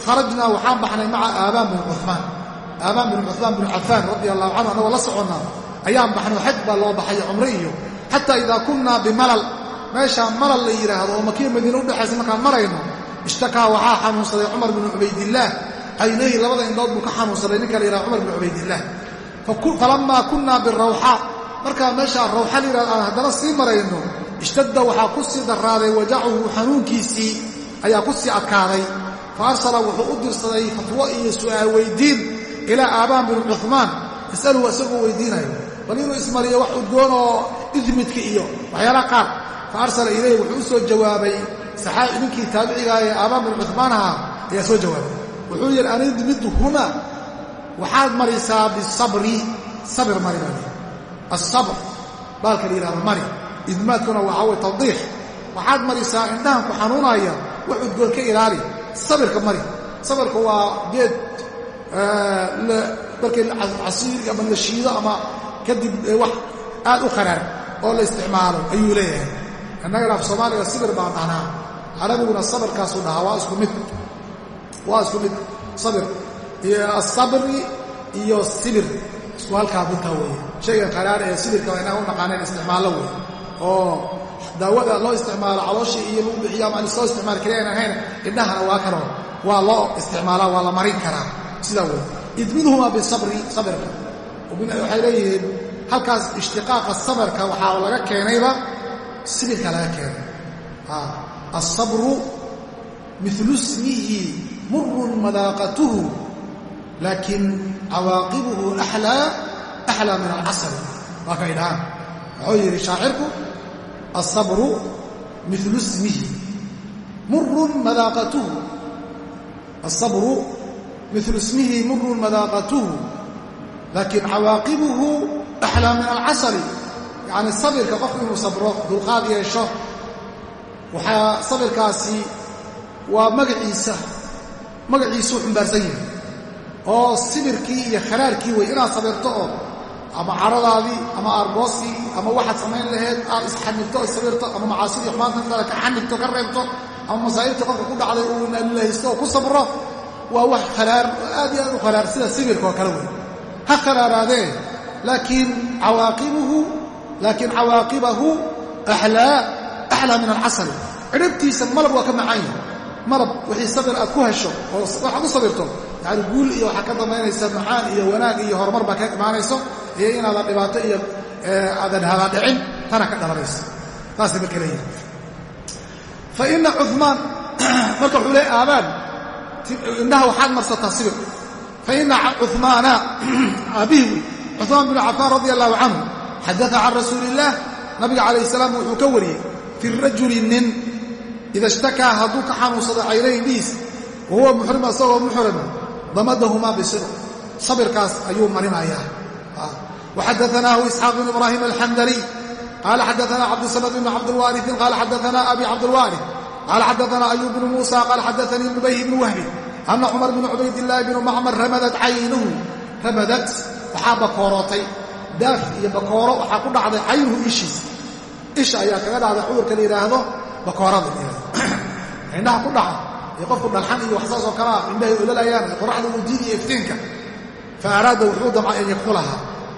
kharajnaa waxaan baxnay maca aabaan bin cumaan aabaan bin cumaan bin cafaan radia allahu canhu annagoo la soconnaa ayaan baxnay xaj baa loo baxay cumre iyo xataa idaa kunnaa bimalal meeshaa malal la yidhaahdo oo makiya madiine udhexaysa markaan marayno ishtakaa waxaa xanuunsaday cumar binu cubaydillaah caynayhi labada indhood buu ka xanuunsaday ninka la yidhaha cumar binu cubaydillaah falammaa kunnaa birawxa markaa meeshaa rawxa la yidhahdo aan haddana sii marayno ishtadda waxaa ku sii darraaday wajacuhu xanuunkiisii ayaa ku sii adkaaday. Fa arsala wuxuu u dirsaday fatwo iyo su'aal weyddiin ilaa aabaan binu cumaan yas'aluhu isagoo weydiinayo bal inuu ismariyo wax udgoon oo idmidka iyo waxyaalaha qaar. Fa arsala ilayhi wuxuu u soo jawaabay ninkii taabicigaa ee aabaan binu cumaan ahaa ayaa soo jawaabay. Wuxuu yidhi an idmidhuma waxaad marisaa bisabri sabir mari asabr baalka la yidhahdo mari. Idmaadkuna waxaa way tawdiix. Waxaad marisaa indhahan ku xanuunaya wax udgoon ka ilaali. Sabirka mari. Sabirka waa geed markii casiir ama la shiido ama kadib wax aad u kharaar oo la isticmaalo ayuu leeyahay. Innagana af soomaaliga sibir baan dhahnaa. Carabiguna sabirkaasuu dhahaa waa isku mid. Waa isku mid sabir iyo asabri iyo sibir. Isku halkaa midkaa weeye shaygan kharaar ee sibirka waa inaga u naqaaneen isticmaallo wey oo daawada loo isticmaalo calooshii iyo lagu bixiyo ama loo isticmaali kari aan ahayn indhahana waa kanoo waa loo isticmaalaa waa la marin karaa. Sidaa wey idmiduhumaa bisabri sabirka. Waxay leeyihiin halkaas ishtiqaaqa sabarka waxaa laga keenayba sibirka laga keenay. Asabru milu smihi murun madaaqatuhu laakiin cawaaqibuhu axlaa min alcasal waa kay dhahaan wuxuu yidhi shaacirku asabru milu smihi murun madaaqatuhu asabru milu smihi murun madaaqatuhu laakiin cawaaqibuhu axlaa min alcasali yacni sabirka qofku inuu sabro dulqaad yeesho waxaa sabirkaasi waa magaciisa magaciisuu oo sibirkii iyo kharaarkii wey inaad sabirto oo ama caradaadii ama aargooskii ama waxaad samayn laheyd aad isxanibto isabirto ama macaasidii xumaanta ka xanibto ka reebto ama masaa'ibtii qofka ku dhacday uu nalilahaysto oo ku sabro waa wax kharaar aad iyo aad u kharaar sida sibirka oo kale wey ha kharaaraadee laakiin cawaaqibuhu laakiin cawaaqibahu axlaa axlaa min alcasali cidhabtiisa malab waa ka macaan yahay malab wixii sabir aad ku hesho oo waxaad u sabirto yacani guul iyo waxaa ka dambaynaysa macaan iyo wanaag iyo horumar baa ka imaanayso iyo inaadan dhibaato iyo aadan habaadhicin tana ka dhalanayso. Taasay marka leeyihi fa ina cumaan marka wuxuu leey aabaan indhaha waxaad marsataa sibir. Fa ina cumaana aabihi cumaan binu cafaan radia allahu canhu xadaa can rasuuli illaah nabiga calayh salaam wuxuu ka wariyey fi rajuli nin ida ishtakaa hadduu ka xanuunsado caynayn indhihiis muxrim isagoo muxrima damadahumaa bisibr sabirkaas ayuu marinayaa waxadaanaahu isxaaq bn ibraahim alxandaliy qaala xadaana cabdsamad bn cabdilwaariin qaala xadaana abi cabdilwaarif qaala xadaana ayub bnu muusa qaala xadaanii nubayh bnu wahbi ana cumar bn cubaydillaahi bnu macmar ramadat caynuhu ramadat waxaa bakoorootay daaf iyo bakooro waxaa ku dhacday caynuhu ishiis isha ayaa kaga dhacday cudurka la yidhaahdo bakoorada indhaha ku dhaca iyo qofku dhalxan iyo waxsaas oo kalea indhahay olalayaan qoraxda uu diidiyo iftiinka. Fa araada wuxuu damcay an yakfulaha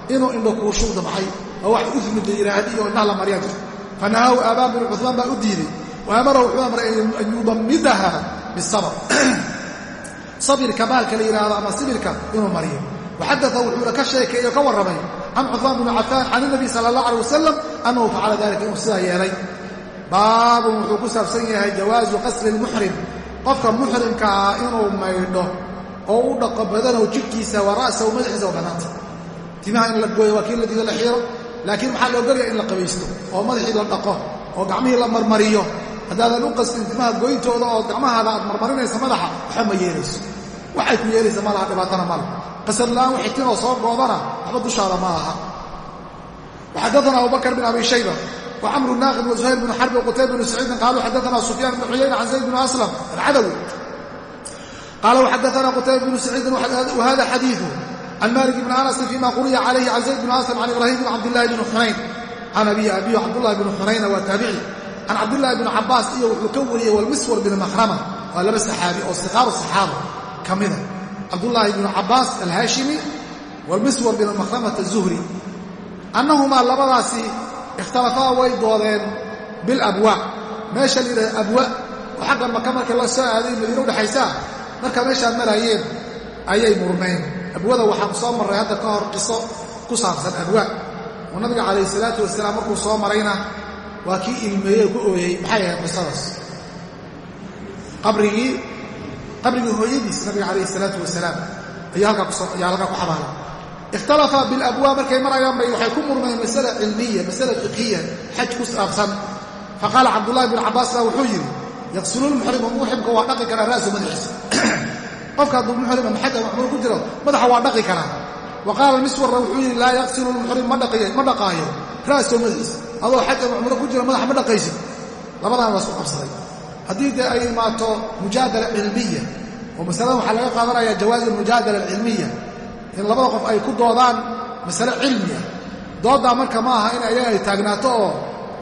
inuu indho kuushuu damcay oo wax ufmid la yidhaahdi iyo indhaha la maryaa jirto. Fanahahu aabaan binu cumaan baa u diiday wa amarahu wuxuu amray an yudammidaha bisabr sabirka baalka la yidhaahdo ama sibirka inuu mariyo. Waxadaa wuxuuna ka sheekeeyo ka warramay can cumaan bni cafaan can inabi sala allah alay wasalam annahu facala dalika inuu sidaa yeelay baabun wuxuu ku saabsan yahay jawaasu qasri lmuxrim qofka muxrimka ah inuu maydho oo u dhaqo badanow jidhkiisa wa ra'sahu madaxiisa wa banaanta timaha in la gooyo waa kii la diido la xiiro. Laakiin maxaa la ogolaya in la qabaysto oo madaxii la dhaqo oo gacmihii la marmariyo. Haddaadan u qastin timaha goyntooda oo gacmahaada aad marmarinaysa madaxa waxba ma yeelayso. Waxay ku yeelaysa ma laha. Dhibaatana male qasar la'aan wixii tinoo soo goobana waxba dushaada ma aha waxadaana abubakr bin abi shayba وcمر الناqد وزهير بن حرب وqتayb بن سعيidi qالوا xadثna سفyان بن عyayنة عن زيد بن أسلم الcadوي qال وxadثna qتayب بن سعيidi وhذا xadيiث عن مالك بن أنس فيma quriya عaليه عن زيد بن أسلم عن إبراهيم بن عبداللahi بن xunayn عن أbي أbي cبداللahi بن xunayna waa taaبعي عن cabداللahi بن cabاas iyo wuxuu ka wariyey والmiswر بن مkhrمة waa laba صxaabi oo صقاaru صxaaba ka mida cabdاللahi بن cabاas الhاشhimi والmiswر بن مkhrمة الزهري أنahumaa labadaasi ikhtalafaa way doodeen bilabwaa meesha la yidhahda abwa oo xagga maka markii la soo aaday madiina udhexaysaa marka meeshaan maraayeen ayay murmeen abwada waxaan soo marray hadda ka hor qiso ku saabsan abwaa oo nabiga calayhi salaatu wasalaam markuu soo marayna waa kii ilmeeyey ku ooyey maxay ahayd qisadaas qabrigii qabrigii hooyadiis nabiga calayhi salaatu wasalaam ayaa halkaa ku xabaala ikhtalafa bilabwaa markay marayaan bay waxay ku murmeen masala cilmiya masala fiqhiya xaj ku saabsan faqaala cabdullahi bnu cabbaas baa wuxuu yidhi yaqsululmuxrimu muxrimka waa dhaqi karaa ra'su madaxiisa qofka hadduu muxrim ama xaj ama cumro ku jiro madaxa waa dhaqi karaa wa qaala miswarra wuxuu yidhi laa yaqsilu lmuxrim ma dhaqaayo ra'soo madaxiisa adoo xaj ama cumro ku jiro madaxa ma dhaqaysid labadaan waa isku qabsaday haddii dee ay imaato mujaadala cilmiya oo masaladan waxaa laga qaadanaya jawaaز almujaadala alcilmiya in labada qof ay ku doodaan masale cilmi ah. Dooddaa marka ma aha in ayaga ay taagnaato oo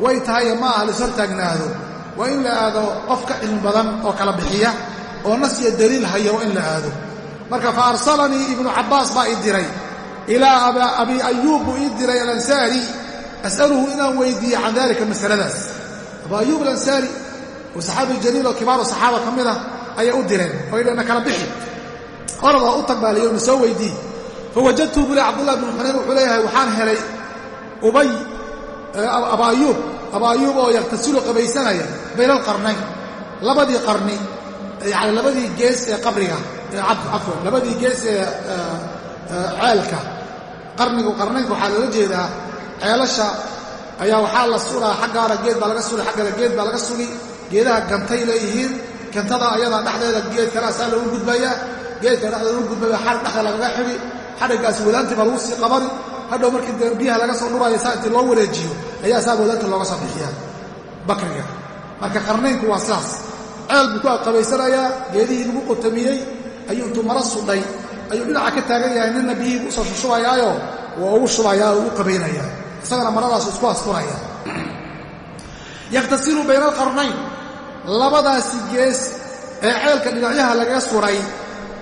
way tahaye ma aha lashor taagnaado waa in la aado qof ka cilmi badan oo kala bixiya oo nas iyo daliil haya waa in la aado. Marka fa arsalanii ibnu cabbaas baa ii diray ilaa abi ayuub buu ii diray alansaari as'aluhu inaan weydiiye can dalika masaladaas. Abu ayuub alansaari oo saxaabi jaliil oo kibaaru saxaaba ka mid ah ayay u direen oo idhana kala bixi. Oradoo u tag baa layihi na soo weydii fawajadtuu bule cabdullah bnu xunayn wuxuu leeyahay waxaan helay ubay aba ayuub aba ayuub oo yakhtasilu qabaysanaya bayna alqarnayn labadii qarni yani labadii gees ee qabriga cafwan labadii gees ee ceelka qarnigu qarnaynka waxaa loola jeedaa ceelasha ayaa waxaa la suraa xaggaana geed baa laga suli xaggana geed baa laga sugi geedaha gantay leeyihiin gantada ayada dhexdeeda geed kale asaa lagu gudbaya geedka dhexdeeda lagu gudbaya xadhig dhexda lagaga xidhi xadhiggaasi wadaantii baa lagu sii qabani. Hadhow markii dee biyaha laga soo dhuraayo saa intii loo wareejiyo ayaa saa wadaanta looga soo bixiyaa bakriga. Marka qarnaynku waa sidaas. Ceel buu ku qabaysanayaa geedihii lagu qotamiyey ayuu intuu mara sudhay ayuu dhinaca ka taagan yahay nina biyihii u soo shushubayaayo waa ugu shubayaa oo ugu qabaynayaa isagana maradaasu isku asturaya. Yakhtasilu bayna alqarnayn. Labadaasi gees ee ceelka dhinacyaha laga suray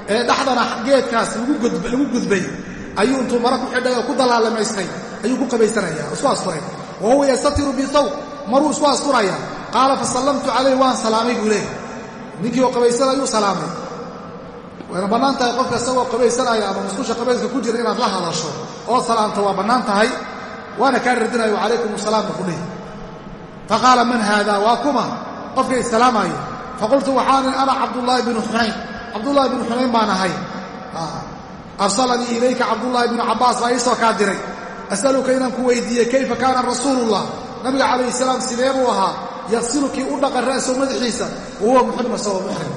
ee dhexdana geedkaas lagu gudbay ayuu intuu mara ku xidhay oo ku dallaalamaystay ayuu ku qabaysanaya isku asturay wa huwa yastatiru bitawb maruu isku asturaya qaala fasallamtu calayh waan salaamay buu leeyahy ninkii oo qabaysanay ayuu salaamay. Wayna bannaan tahay qofka isagoo qabaysanaya ama musqusha qabayska ku jira inaad la hadasho. Oo salaamto waa bannaan tahay. Waana kaa radinayo wacalaykum asalaam ba ku faqaala man haada? Waa kuma. Qofka islaamayo faqultu waxaanin ana cabdullaahi binu xunayn cabdullaahi binu xunayn baan ahay. Arsalanii ilayka cabdullaahi binu cabbaas baa iisoo kaa diray. As'aluka inaan ku weydiiyey kayfa kaana rasuulullah? Nabiga calayhi salaam sidee buu ahaa? Yaqsilu kii u dhaqan ra'sow madaxiisa. Wa huwa muxrim isagoo muxrim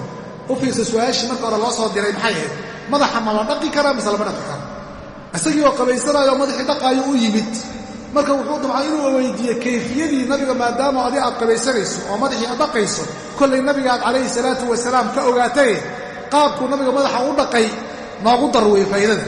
u fiirsa su'aashii marka hore loo soo diray maxay ahayd? Madaxa ma la dhaqi karaa mise lama dhaqi karo isagii oo qabaysanaayo madaxii dhaqaayo u yimid. Marka wuxuu damcay inuu weydiiye kayfiyadii nabiga maadaama adi aad qabaysanayso oo madaxii aad dhaqayso kollay nabigaad calayhi salaatu wasalaam ka ogaataye qaabkuu nabiga madaxa u dhaqay noogu dar weeye faa'idada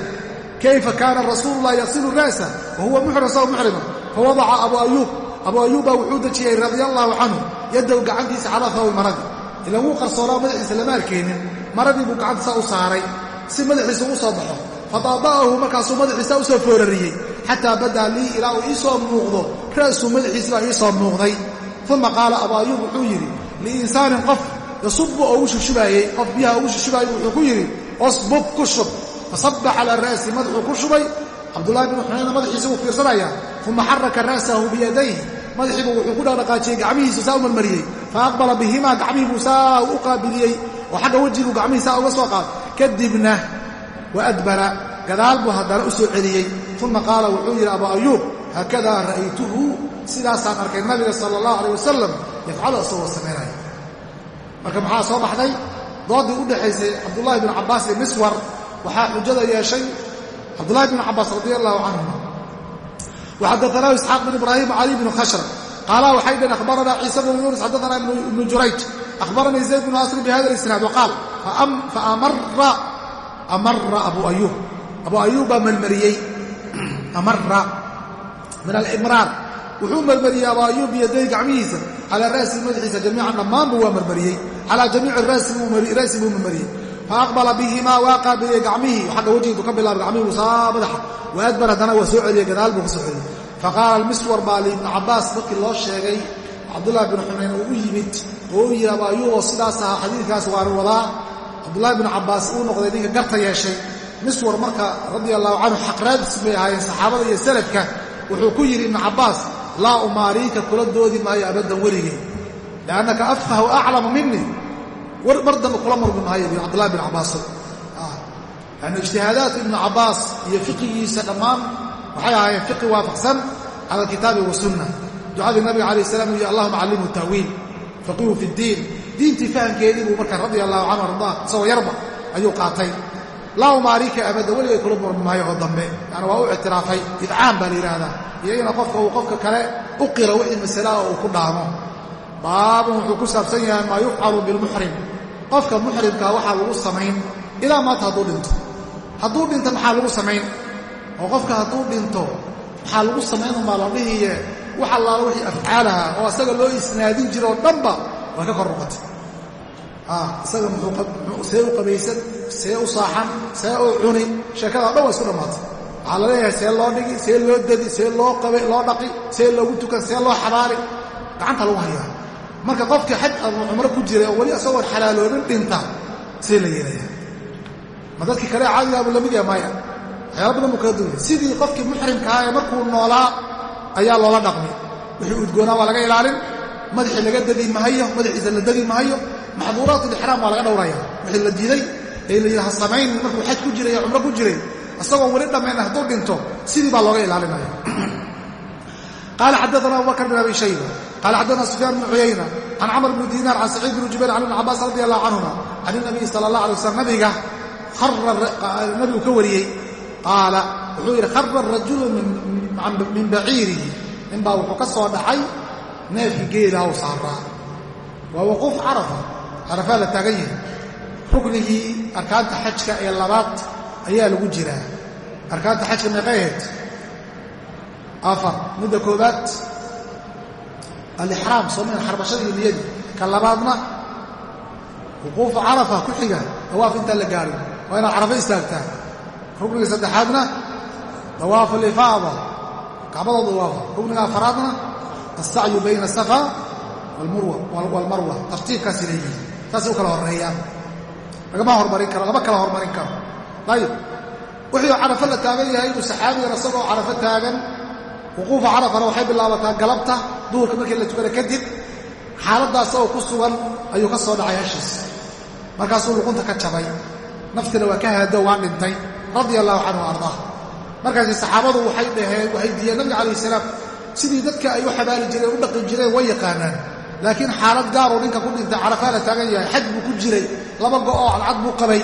kayfa kaana rasuululah yaqsilu ra'sa wa huwa muxrim saw muxriman fawadaca abu ayuub abu ayuub baa wuxuu dejiyey radia allaahu canhu yaddow gacantiisa calaa hawi maradii ila wuu qarsoonaa madaxiisa lama arkaynin maradii buu gacantiisa u saaray si madaxiisa u soo baxo. Fadaada'ahu markaasuu madaxiisa u soo foorariyey xataa badaa lii ilaa uu ii soo muuqdo ra'suu madaxiisi baa ii soo muuqday. Uma qaala abu ayuub wuxuu yidhi liinsaanin qof yasubu oo u shushubaayey qof biyaha ugu shushubaayey wuxuu ku yidhi osbub ku shub fasabba calaa ra'si madaxuu ku shubay. Cabdullahi binu xunayna madaxiisa wuu fiirsanaya uma xaraka ra'sahu biyadayh madaxiibuu wuxuu ku dhaqdhaqaajiyey gacmihiisu saa u marmariyey. Fa aqbala bihimaa gacmihii buu saa u qaabiliyey. Oo xagga wejiguu gacmihii saa uga soo qaad. Kadibna wa adbara gadaal buu haddana u soo celiyey. Uma qaala wuxuu yidhi abu ayuub haakadaa ra'aytuhu? Sidaasaan arkay nabiga sala allahu alayh wasalam yafcalu isagoo samaynaya marka maxaa soo baxday? Doodii u dhexaysay cabdullahi binu cabbaas iyo miswar. Waxaa xujada yeeshay cabdullahi bnu cabbaas radi allahu canhuma waxadaanaahu isxaaq bin ibraahim cali bnu khashr. Qaala waxay dhaheen akhbarana ciisa bnu yuunus xadaana ibnu jurayj. Akhbaranii zayd bnu asri bihada isnaad waqaal faamara abu ayuub abu ayuub baa melmariyey amara min alimraar wuxuu melmariyey abu ayuub biyaday gacmihiisa calaa ra'si madaxiisa jamiican dhammaanbu waa marmariyey calaa jamiici ra'si buu marmariyey faaqbala bihimaa waa qaabiliyey gacmihii xagga wejigiibu ka bilaabay gacmihii saa madaxa wa adbar haddana waa soo celiyey gadaal buu ka soo celiyey faqaala almiswar baa liibnu cabbaas markii loo sheegay cabdullahi binu xunayn oo u yimid oo u yidhi abu ayuuboo sidaas ahaa xadiidkaas waanu wadaa cabdullahi binu cabbaas uu noqday ninka garta yeeshay miswar marka radia allahu canhu xaqraadis bay ahaayeen saxaabada iyo salafka wuxuu ku yidhi ibnu laa umaariika kula maayo abaddan weligay liannaka afqahu aclamu minii mar dambe kula murmi maayo bu cabdullahi bin cabbaas yani ijtihaadaadka ibnu cabbaas iyo fiqigiisa dhammaan waxay ahaayeen fiqi waafaqsan cala alkitaabi wasunna ducadii nabiga calayh salam iyo allahuma callimhu ta'wiil faqihu fi ddiin diintii fahamkeedii buu marka radia allahu canhu ardaa isagoo yarba ayuu qaatay laa umaarika abadda weligay kula murmi maayo oo dambe yani waa u ictiraafay idcaam baa la yidhaahdaa iyo ina qofka uu qofka kale u qiro wixii masalaha uu ku dhaamo baabun wuxuu ku saabsan yahay maa yufcalu bilmuxrim qofka muxrimkaa waxaa lagu samayn ilaa maanta hadduu dhinto. Hadduu dhinto maxaa lagu samayn? Oo qofka hadduu dhinto maxaa lagu samayn unbaa la dhihiye? Wax allaala wixii afcaalaha oo isaga loo isnaadin jiro oo dhanba way ka kor noqotay isaga see u qabaysan see u saaxan see u cuni sheekada o dhan waa isku dhammaatay. Waxaa la leeyahay see loo dhigi see loo dadi see loo loo dhaqi see loogu tukan see loo xabaari. Gacanta lagu hayaa marka qofkii xaj ama cumro ku jiray oo weli isagoon xalaaloobin dhinta see la yeelaya ma dadkii kale caadigaabuu la mid yaha maya waxyaala badan buu kala duwaya sidii qofkii muxrimkahaa ee markuu noolaa ayaa loola dhaqmi. Wixii udgoonaa waa laga ilaalin. Madaxii laga dadi mahayo madaxiisa la dadi mahayo maxduuraatulixraam waa laga dhowraya wixii la diiday ee la yidhi ha samaynin markuu xaj ku jiray cumro ku jiray isagoo weli dhammayna hadduu dhinto sidii baa looga ilaalinaya. Qaala xadaana abubakr bin abi shayba qaala xadaana sufyaan bnu cuyayna can camr bni diinaar can saciid bni jubayr can ibni cabaas radi allahu canhuma can inabiyi sala allah alay waslam nabiga nabigu ka wariyey qaala wuxuu yidhi khara rajulu min baciirihi ninbaa wuxuu ka soo dhacay neefkii geelah u saaraa waa wuquuf carafa carafaa la taagan yahay ruknigii arkaanta xajka ee labaad ayaa lagu jiraa arkaanta xajka meeqay midda koobaad alixraam soomina xarbashada iyo niyadii. Ka labaadna wuquufu carafa ku xiga dawaaf intaan la gaarin waa inaad carafo istaagtaa. Rukniga saddexaadna dawaafu alifaada. Kacbada dawaafa. Rukniga afaraadna alsacyu bayna asafa waalmarwa tartiibkaasi leeyihi saasay u kala horreeyaan lagama hormarin karo lama kala hormarin karo. Ayib wixii carafo la taagan yahay wuquufa carafana waxay bilaabataa galabta duhurka markii la tukada kadib xaaladdaa isagoo ku sugan ayuu ka soo dhacay hashiis markaasuu luqunta ka jabay. Naftina waa ka haado waa dhintay. Radia allahu canhu ardaa markaasi saxaabadu waxay dhaheen waxay diiyeen nabiga calayh salaam sidii dadka ay u xabaali jireen u dhaqi jireen way yaqaanaan. Laakiin xaalad gaaruu ninka ku dhintay carafaa la taagan yahay xaj buu ku jiray. Laba go'oo cadcad buu qabay.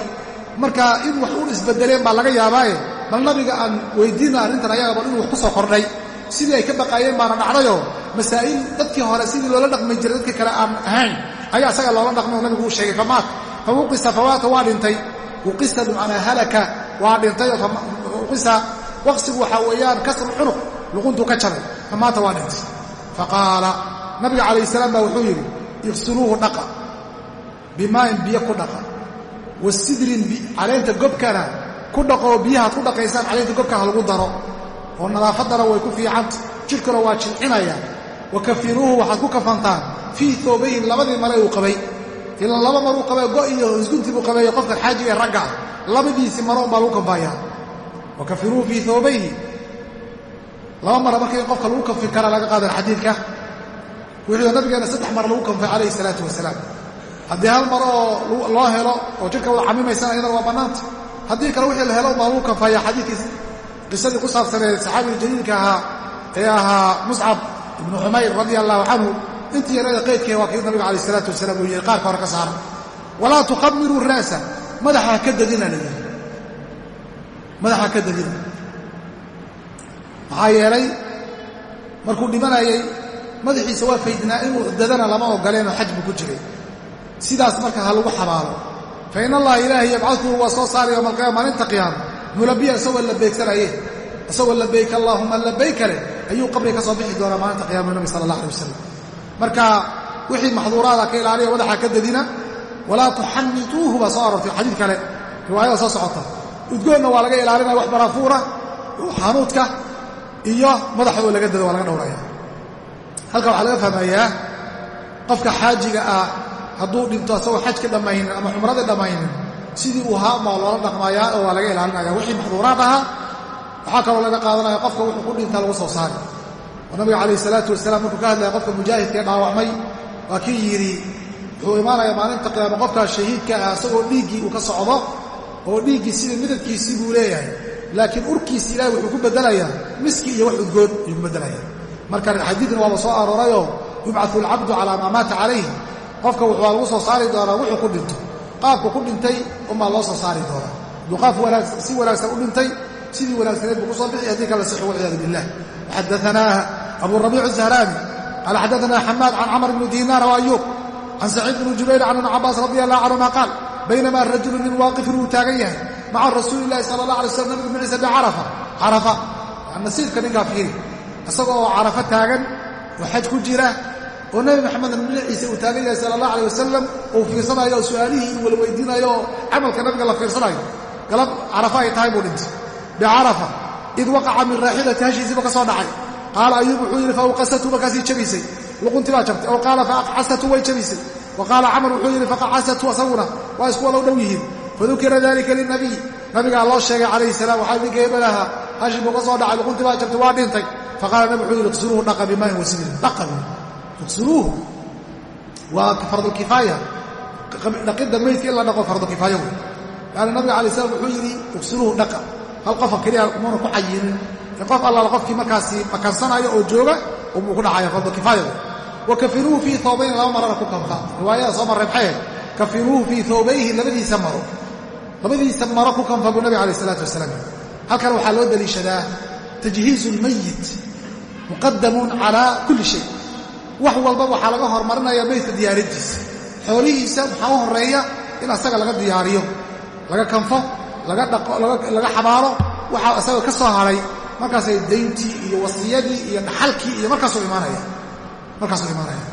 Marka in wax u isbedeleen baa laga yaabaaye. Bal nabiga aan weydiina arrintan ayaga bal inuu wax ku soo kordhay sidii ay ka baqaayeen baana dhacdayoo masaa'il dadkii hore sidii loola dhaqmi jiray dadkii kale aan ahayn ayaa isaga loola dhaqmay nabigu uu sheegay famaat fa wuqisa fawaata waa dhintay. Wuqisa bimacnaa halaka waa dhintay. Oo wuqisa waqsigu waxaa weeyaan kasru cunuq luquntuu ka jabay famaata waa dhintay. Faqaala nabiga calayh salaam baa wuxuu yidhi iqsiluuhu dhaqa bimaa'in biyo ku dhaqa wa sidrin caleenta gobkana ku dhaqoo biyahaad ku dhaqaysaan caleenta gobka ha lagu daro oo nadaafaddana way ku fiicanta jidhkuna waa jilcinaya. Wa kafinuuhu waxaad ku kafantaan. Fii toobayhin labadii mare uu qabay. Ilan laba maruu qabay go iyo isguntii buu qabeeyo qofka xaajiga ee ragga ah. Labadiisii maro unbaa lagu kanfaayaa wa kafinuuhu fii toobayhi laba mara marka qofka lagu kanfin karaa laga qaadan xadiidka wuxuu nabigeena saddex mar lagu kanfay calayhi salaatu wasalaam. Haddii hal mar oo loo helo oo jidhka wada camimaysana iyadana waa bannaanta. Haddii kale wixii la helo baa lagu kanfaya xadiidkii qisadii ku saabsaneed saxaabiga jaliilka ahaa ee ahaa muscab ibnu xumayr radia allahu canhu intii yarada qaydkee waa kii nabiga calayh isalaatu wasalaam uu yihi qaarka hore ka saara walaa tukhamiruu ra'sa. Madaxa ha ka dadina la yihi madaxa ha ka dadina maxaa yeelay markuu dhimanayay madaxiisa waa faydnaa inuu dadana lama ogoleenoo xaj buu ku jiray. Sidaas marka ha lagu xabaalo. Fa in allaha ilaahay yabcaduhu waa soo saara yowma alqiyama maalinta qiyaama mulabiya isagoo labeegsanaye isagoo labayk allaahuma labayka leh ayuu qabriga ka soo bixi doonaa maalinta qiyama nabi sala allah alay wasalam marka wixii maxduuraada ka ilaaliya madaxa ka dadina walaa tuxannituuhu baa soo aroortay xadiid kale. Riwaayada soo socota. Udgoonna waa laga ilaalinaya wax baraafuura xanuudka iyo madaxoo laga dado waa laga dhowraya halkan waxaa laga fahmayaa qofka xaajiga ah hadduu dhinto asagoo xajka dhammaynin ama cumradii dhammaynin sidii uu haa baa loola dhaqmayaa oo waa laga ilaalinaya. Wixii maxduuraad ahaa waxaa kaloo laga qaadanaya qofka wuxuu ku dhintaa lagu soo saari oo nabiga calayh salaatu wasalaam markuu ka hadlaya qofka mujaahidkaee dhaawacmay. Waa kii yidhi wuxuu imaanaya maalinta qiyaama qofkaas shahiidka ah isagoo dhiiggii uu ka socdo oo dhiiggii sida midabkiisii buu leeyahay. Laakiin urkiisi ilahay wuxuu ku beddelayaa miski iyo wax udgoon ayuu ku beddelaya. Marka xadiidna waaba soo aroorayoo yubcatu alcabdu calaa maa maata calayhi qofka waa lagu soo saari doonaa wuxuu ku dhinto qaabku ku dhintay unbaa loo soo saari doona duqaaf si wanaagsan u dhintay sidii wanaagsaneed buu ku soo bixi haddii kala sixi walciyaadu bilah xaddaanaa aburabiic azahraani qaala xaddaana xamaad can camr bni dinaar waayuub can saciid bni jubayr can ibni cabaas radi allah canhuma qaal baynamaa rajulu min waaqifin uu taagan yahay maca rasuuli lahi sala allah alay slam nabigu ibni ciisa biarafa carafa nasiibka ninkaa fiiri isagoo carafa taagan oo xaj ku jira oo nebi maxamedna magaciisa uu taagan yahay sala allah alay wasalam uu fiirsanayo oo su'aalihii uu wala weydiinayo oo camalka nabiga la fiirsanayo. Galab carafa ay tahay buu dhintay. Bicarafa id waqaca min raaxilati hashiisiiba ka soo dhacay. Qaala ayuub wuxuu yidhi fauqasatu markaasii jabisay. Luqunti baa jabtay. Oo qaala faaqcasatu way jabisay. Wa qaala camar wuxuu yidhi faqacasatu asaguna waa isku u dhow yihiin. Fadukira dalika linabiy nabigaa loo sheegay calayhi salaam waxaa idinka hebelaha hashi buu ka soo dhacay. Luqunti baa jabtay waa dhintay. Faqaala nabi wuxuu yidhi iqsiluuhu dhaqa bimain wasidrin dhaqa iqsiluuhu waa fardulkifaaya dhaqidda meydka in la dhaqo fardulkifaaya wey yaani nabiga alay slam wuxuu yidhi iqsiluuhu dhaqa. Hal qofa keliya muuna ku xayinin qof allaala qofkii markaasi makansanayo oo jooga umuu ku dhacaya fardulkifaaya wey wa kafinuuhu fii thoobayn laba marana ku kanfa riwaayada soo marray maxay kafinuuhu fii thoobayhi labadiisa maro. Labadiisa maro ku kanfa buu nabiga alayh isalaatu wasalaam halkan waxaa loo deliishadaa tajhiizu lmayit muqadamun calaa kulli shay wax walba waxaa laga hormarinaya meydka diyaarintiisa xoolihiisa maxaa u horreeya in asaga laga diyaariyo laga kanfo laga xabaalo waxaa asaga ka soo haray. Markaasay dayntii iyo wasiyadii iyo dhaxalkii iyo markaasuu imaanaya. Markaasuu imaanaya.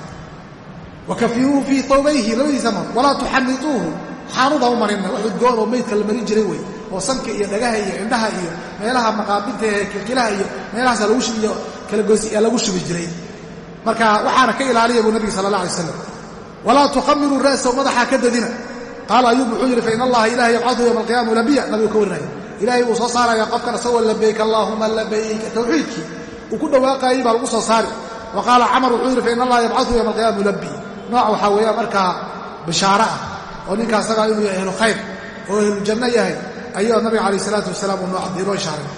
Wa kafinuuhu fii tawbayhi labadiisa mar walaa tuxanituuhu xaanuda u marina wax udgoon oo meydka la marin jiray wey. Oo sanka iyo dhagaha iyo indhaha iyo meelaha maqaabinta ee kilkilaha iyo meelahaasa lagu shubiyo kalagoosiyaa lagu shubi jiray marka waxaana ka ilaaliya buu nabiga sala allah alay slam walaa tukhamiruu ra'sahu madaxaa ka dadina. Qaala ayuub wuxuu yidhi fain allaha ilahi yabcadu yowma alqiyama labiya nabigu ka warinaya ilaahay wuu soo saaraya qofkan isagoo labayk allaahuma labayk tawxiidkii uu ku dhawaaqaayey baa lagu soo saari wa qaala camar wuxuu yidhi fain allaha yabcadu yowma alqiyama mulabi nooc waxaa weeyaan markaa bishaare ah oo ninka asagaa inuu yahay ahlu khayr oo ahlu janno yahay ayuu nabiga calayh isalaatu wasalaam uu noo ishaaray.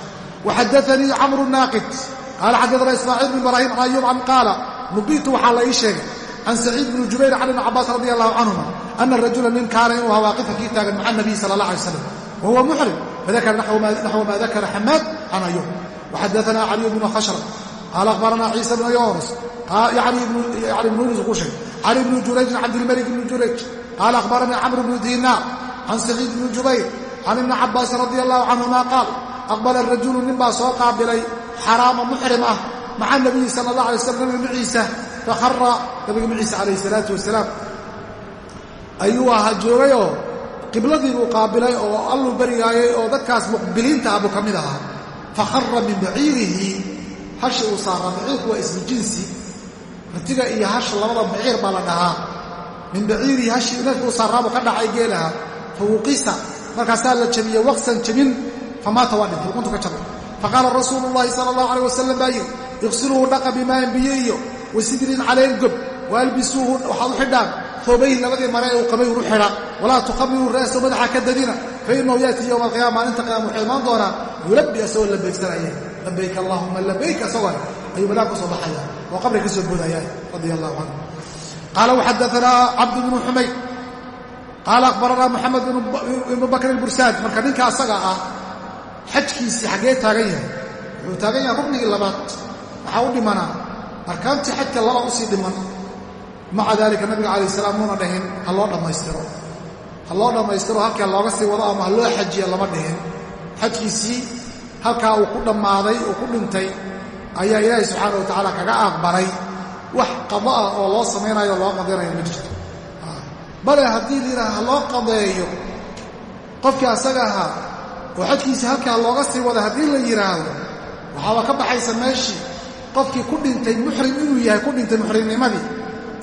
Waxadaanii camru naaqid. Qaala xaddaana ismaaciil bn ibraahim can ayuub can qaala nubitu waxaa la ii sheegay can saciid bni jubayr can ibni cabaas radi allahu canhuma ana rajula nin kaana inuu ahaa waaqifan kii taagan maca nabiy sala allah alay slam wa huwa muxrim fadakara naxwa ma dakara xamaad can ayuub waxadaana caliy bnu khashra qaala akhbarana ciisa bnu yonas yani ibnu yunus ku sheegay cali bni jurayjin cabdilmalik bni jurayj qaala akhbaranii camr bnu diinaar can saciid bni jubayr can ibni cabaas radi allahu canhuma qaal aqbala rajulu nin baa soo qaabilay xaraama muxrim ah maca nabiyi sala allah alay slam nabiga maciisa fakhara nabiga maciisa calayhi salaatu wasalaam ayuu ahaa joogayoo qibladii buu qaabilay oo alluu berigaayay oo dadkaas muqbiliinta ah buu ka mid ahaa. Fakhara min baciirihi hashi uu saaraa baciirku waa ismu jinsi. Ratiga iyo hasha labada baciir baa la dhahaa. Min baciirihi hashii neefka uu saaraabuu ka dhacay geelaha. Fawuqisa markaasaa la jabiyey waqsan jabin iqsiluuhu dhaqa bimaain biyo iyo wa sidrin caleen gob wa albisuuhu waxaad u xidhaan toobayhi labadii mare ee uu qabay uru xidha walaa tukhamiruu ra'sahu madaxa ka dadina fa innahu yaatii yowma alqiyama maalinta qiyama wuxuu imaan doonaa yulabbi asagoo labaygsanaya labayk allaahuma labayk asagoo ayuu malaag ka soo baxaya oo qabri ka soo boodaya radia allahu canhu qaala waxadaanaa cabdu bnu xumayd qaala akhbaranaa moxamed ibnu bakr ilbursaaj marka ninka asaga ah xajkiisii xaggee taagan yahay wuxuu taagan yahay ruknigii labaad waxaa u dhimanaa arkaantii xajka laba u sii dhiman maca daalika nabiga calayh salaam muuna dhahin ha loo dhammaystiro. Ha loo dhammaystiro halkaa looga sii wado ama ha loo xajiya lama dhihin. Xajkiisii halkaa uu ku dhammaaday uu ku dhintay ayaa ilaahay subxaana wa tacaala kaga aqbalay wax qado ah oo loo samaynayo loo qadaynayo ma jirto. Bale haddii layidhaha ha loo qadeeyo qofkii asaga ahaa oo xajkiisii halkaa looga sii wada haddii la yidhaahdo waxaaba ka baxaysa meeshii qofkii ku dhintay muxrim inuu yahay ku dhintay muxrimnimadii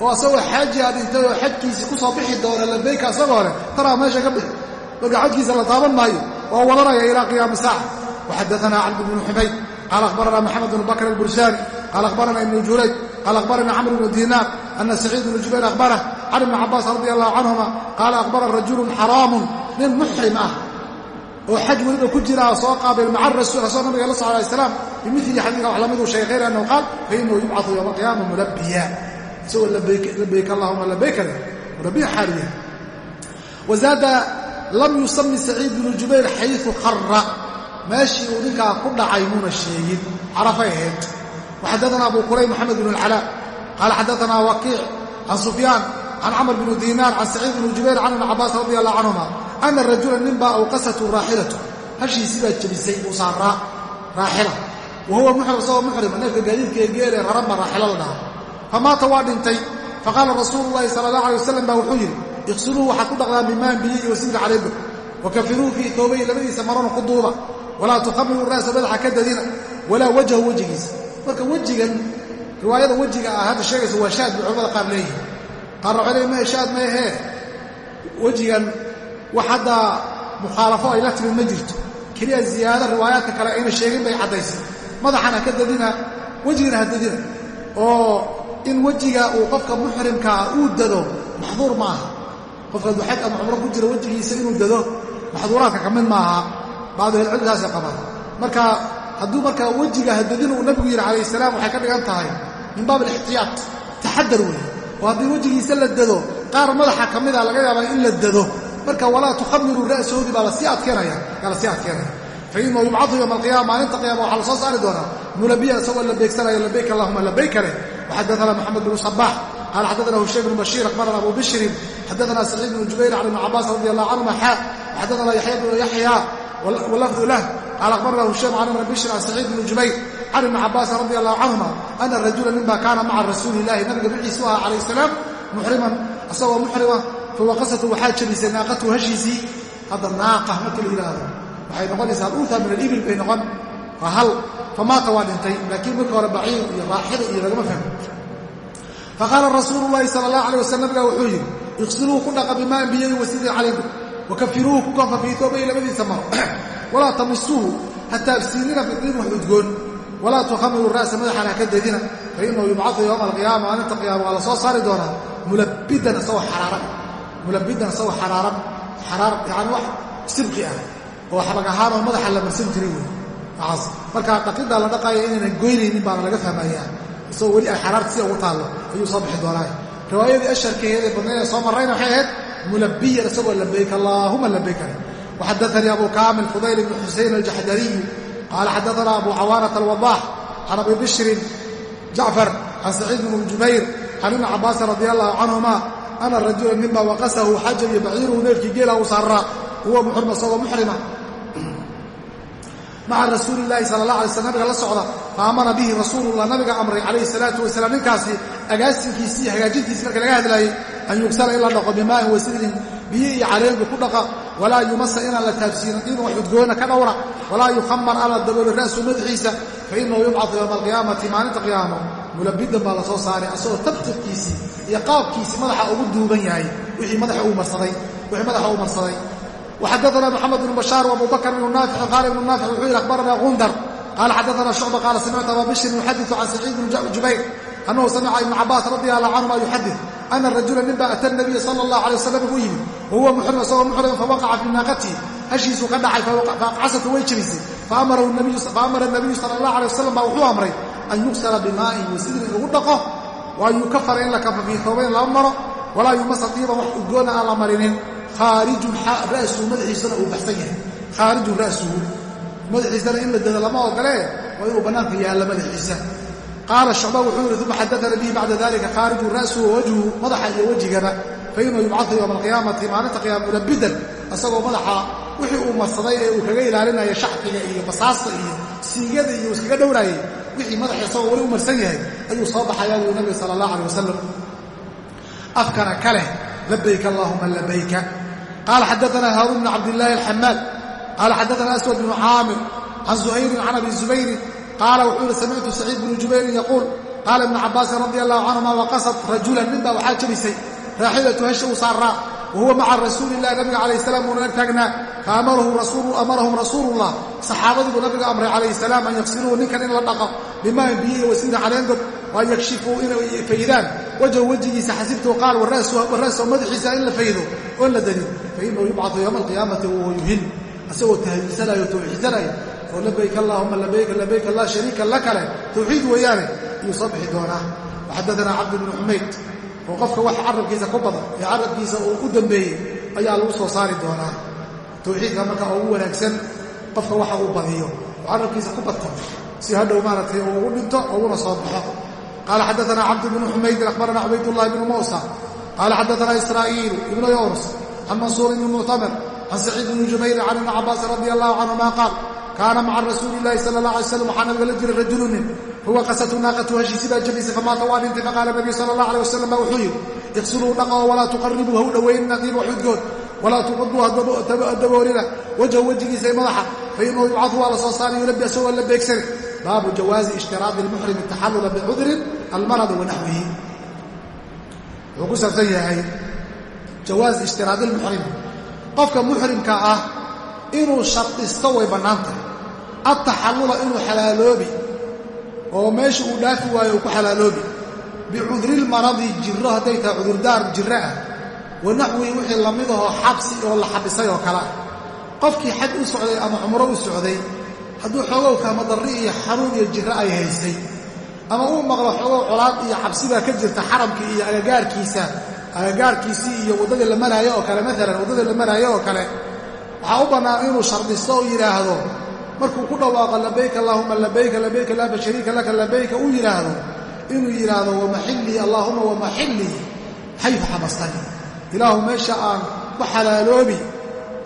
oo asagoo xaaji a dhintay oo xajkiisii ku soo bixi doona labayka asagoo leh taraa meesha ka bixi marka xajkiisa la taaban maayo oo wadanaya ilaa qiyaami saaca waxadaanaa cabd bnu xumayd qaala akhbaranaa maxamed bnu bakr albursaani qaala akhbarana ibnu jurayj qaala akhbarana camr bnu diinaar ana saciid bnu jubayr akhbarah can ibni cabaas radi allahu canhuma qaala akhbara rajulun xaraamun nin muxrim ah oo xaj weliba ku jira soo qaabil maca rasuul asoo nabiga la alay salaam bimili xadiika wax lamiduu sheegay khayr annahu qaal fa inahu yubcatu yowma alqiyaama mulabbiya isagoo labayk allahuma labayka leh mulabbiya xaaliya wazaada lam yusami saciid bnu jubayr xayu khara meeshii uu ninkaa ku dhacay muuna sheegin. Carafay ahayd. Waxadaana abu kuray moxamed bn alcalaa qaala xadaanaa waqiic can sufyaan can camr bni diinaar can saciid bni jubayr can ibni cabaas radi allah canhuma ana rajula ninbaa awqasatu raaxilatu hashiisii baa jebisay uu saaraa raaxila wa huwa muxrim isagoo muxrima neefka gaadiidka ee geelee raran baa raaxilo la dhaha famaata waa dhintay faqaala rasuulu llahi sala allah alay wasalam baa wuxuu yidhi iqsiluuhu waxaad ku dhaqdaan bimaan biyo iyo wasidra calayba wakafiruuhu fii toobay labadiisa marona ku duuba walaa tukhamiruu ra'sa madaxa ka dadina walaa wajhu wejigiisa marka wejigan riwaayada wejiga ah hadda sheegaysa waa shaad bay culamada qaar leeyihiin qaarna waxay leeyihiin maya shaad maahee wejigan wax haddaa mukhaalafo ay la timid ma jirto. Keliya ziyaado riwaayaadka kale ayna sheegin bay caddaysay madaxana ka dadina wejigana ha dadina. Oo in wejiga uu qofka muxrimkaa uu dado maxduur ma aha qofka duxaj ama cumro ku jira wejigiisa inuu dado maxduuraadka ka mid maaha. Bacdu ahilcilmigaasay qabaan. Marka hadduu marka wejiga hadadin uu nabigu yidhi calayh salaam waxay ka dhigan tahay min baab alixtiyaat taxadar weeye. Oo haddii wejigiisa la dado qaar madaxa ka mida laga yaabaa in la dado marka walaa tukhamiruu ra'sahoodii baa la sii adkeenaya yaa la sii adkeenaya fa inahu yubcadu yowma alqiyama maalinta qiyama waxaa la soo saari doonaa. Mulabiyan isagoo labeegsanaya labayk allahuma labayka leh waxadaana moxamed bnu sabax qaala xaddaana hushaym bnu bashiir akhbarana abu bishrin xaddaana saciid bnu jubayr can ibni cabaas radi allah canhuma xaa waxaddaana yaxya bnu yaxya walafdu lah qaala akhbarana hushaym can ibni bishr can saciid bni jubayr can ibni cabaasin radi allahu canhuma ana rajula ninbaa kaana maca rasuuli illahi nabiga maciisu ahaa calayh salaam muxriman isagoo muxrima fawaqasatu waxaa jabisay naaqatu hashiisii hadda naaqa marka la yidhaahdo waxay noqonaysaa aluuha min alibil bay noqon waa hal famaata waa dhintay laakiin marka hore baciir iyo raaxida iyo lagama fahmo faqaala rasuulu llahi sala allah alay waslam nabigaa wuxuu yidhi iqsiluuhu ku dhaqa bimaan biyayi wasidin calaykum wakafiruuhu ku kanfa fii toobay labadiisa maro walaa tamisuuhu ha taabsiinina bidiin wax udgoon walaa tukhamiruu ra'sa madaxana ha ka dadina fa inahu yubcadu yowma alqiyaama maalinta qiyaama waa la soo saari doonaa mulabidan isagoo xaraaran mulabidan isagoo xaraaran xaraar yani wax sibqi ah oo xabag ahaanoo madaxa la marsan jiray wey waaas marka dhaqiddaa la dhaqaaya inaynan goynaynin baana laga fahmayaa. Isagoo weli ay xaraarta sida ugu taallo ayuu soo bixi doonaa. Riwaayadii asharkaheedee badnayd ee soo marrayna waxay ahayd mulabiyan isagoo labayk allaahuma labayka waxadaanii abu kaamil fudayl ibni xusayn aljaxdariyu qaala xadaana abu cawaanata alwadaax can abi bishrin jacfar can saciid bn jubayr can ibni cabaasin radi allahu canhuma ana rajula mima waqasahu xaja iyo baciiruhu neefkii geela u saaraa huwa muxrim isagoo muxrima maca rasuuli illaahi sala allah alay slam nabiga la socda fa amara bihi rasuulullah nabiga amray calayhi salaatu wasalaam ninkaasi agaasinkiisi iyo hagaajintiisi marka laga hadlaayey an yugsala in la dhaqo bimaa'in wasidrin biyo iyo caleengu ku dhaqa walaa yumasa inaan la taabsiinin in wax udgoona ka dhowra walaa yukhamar aan la daboolo ra'su madaxiisa fa inahu yubcadu alqiyaamati maalinta qiyaamo mulabidan baa la soo saaray asagoo tabtirkiisii iyo qaabkiisii madaxa ugu duuban yahay wii madaa uu marsaday waxadaana moxamed bnu bashaar abubakr bnu naafici qaala ibnu naafic wuxuu yidhi akhbarana qundar qaala xadaana shucba qaala samictu aba bishrin yuxadiu can saciid bni jubayr annahu samica ibnu cabaas radi alla canhuma yuxadid ana rajula ninba ata nabiya sala allah alay wasalam buu yimid wahuwa muxrim isagoo muxriman fawaqaca fii naaqatii hashiisuu ka dhacay faaqcasatu way jirisay faamara nabiyu sala allah alay wasalam baa wuxuu amray an yugsla bimaaءin wasidrin lagu dhaqo waa yukafara in la kafa fii toobayn lama maro walaa yumasa diiban wax udgoona aan la marinin khaarijun ra'suhu madaxiisana uu baxsan yahay khaarijun ra'suhu madaxiisana in la dado lama ogolee waa inuu bannaanka yaallo madaxiisa qaala shucba wuxuu yihi uma xadana bihi bacda dalika khaarijun ra'suhu wajhu madaxa iyo wejigaba fa inuu yubcadu yowma alqiyaamati maalinta qiyaama mulabidan isagoo madaxa wixii uu marsaday ee uu kaga ilaalinaya shacqiga iyo basaasta iyo siigada iyo iskaga dhowraayay wixii madaxa isagoo weli u marsan yahay ayuu soo baxayaa buu nabiga sala allah aleh wasalam afkana ka leh labayk allahuma labayka qaala xadaana haaruun bn cabdillaahi alxamaal qaala xadaana aswad bnu caamir can zuhayrin can abi zubayrin qaala wuxuu yihi samictu saciid bnu jubayrin yaquul. Qaala ibnu cabaasin radi allahu canhuma waqasad rajulan ninbaa waxaa jebisay raaxilatu hesha uu saaraa wa huwa maca rasuuli illahi nabiga calayh salam uuna ag taagnaa faamarahum rasuulullah saxaabadiibuu nabiga amray calayhi salaam an yaqsiluuhu ninkan in la dhaqo bimaan biyihi wasiida caleengob waan yakshifuu inay faydaan wajhu wejigiisa xasibtuu qaal wara'sahu madaxiisa in la faydo oon la danin fainahu yubcadu yowma alqiyaamati wahuwa yuhin asagoo tahliilsanaayo tawxiidsanaya oo labayk allahuma labayka labayka laa shariika la kale tawxiid weeyaane ayuu soo bixi doonaa waxadaanaa cabdi bnu xumayd oo qofka wax carabkiisa ku badan ee carabkiisa uu u dambeeyey ayaa lagu soo saari doonaa. Tawxiidka marka ugu wanaagsan qofka waxa uu badiyo oo carabkiisa ku badta si hadhow maaragtay uu ugu dhinto uguna soo baxo. Qaala xadaana cabd bnu xumaydin akhbarana cubaydاllahi bnu muusa. Qaala xaddaana israa'iilu ibnu yunus can mansuur ibni muctamir can saciid bni jubayr can ibni cabaasin radi allahu canhuma qaal kaana maca rasuuli illaahi sala allah alay slam waxaa nabiga la jiray rajulu nin huwa qasatu naaqatu heshiisi baa jabisay famaata waa dhintay faqaala nabiyu sala allah alay wasalam baa wuxuu yidhi iqsuluu dhaqoo walaa tuqaribuu ha u dhowaynina qiiba xudgood walaa tuqaduu daboolina wajhu wejigiisa ee madaxa fainahu yubcadu waa la soo saara yulabi asagoo la beegsani baabu jawaazi ishtiraadi lmuxrimi taxallula bicudrin almaradi wa naxwihi wuxuu ku saabsan yahay jawaazi ishtiraadi lmuxrimi qofka muxrimka ah inuu shardisto way bannaan tahay adtaxallula inuu xalaaloobi oo meesha uu dhaafi waayo uu ku xalaaloobi. Bicudrilmaradi jiro hadday tahay cudurdaar jiro ah. Wa naxwihi wixii la mid ahoo xabsi oo la xabisay oo kale ah. Qofkii xaj u socday ama cumro u socday hadduu xoogow kamadarri iyo xanuun iyo jiro ay haysay ama uu maqlo xoogow colaad iyo cabsibaa ka jirta xaramkii iyo agagaarkiisa agagaarkiisii iyo waddadii la maraayo oo kale maalan waddadii la maraayo oo kale waxaa u bannaan inuu shardisto oo yidhaahdo markuu ku dhawaaqo labayk allaahuma labayka labayka laa shariika laka labayka uu yidhaahdo inuu yidhaahdo wamaxillii allaahuma wamaxillii xayu xabastani ilaahu meesha aan ku xalaaloobi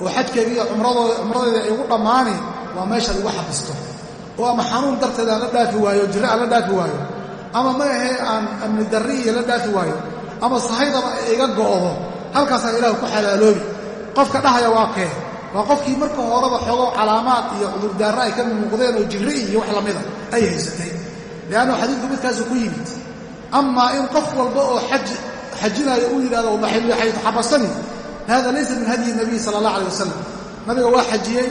oo xajkeega iyo cumradeeda ay dhammaani waa meeshaad igu xabisto. Oo ama xanuun darteed aan la dhaafi waayo jirre aan la dhaafi waayo ama ma ahee aan amni darri iyo la dhaafi waayo ama sahaydaba ay iga go'do halkaasaan ilaahu ku xalaaloobi qofka dhahaya waa kee waa qofkii marka horeba xoogow calaamaad iyo cudurdaarre ay ka muuqdeen oo jirre iyo wax lamida ay haysatay. Liannu xadiidku midkaasu ku yimid amaa in qof walba oo xaj xajinaayo uu yidhahdo maxilli xaytu xabasani hada laysa min hadyi nabiy sala allah alay wasalam nabiga waa xajiyey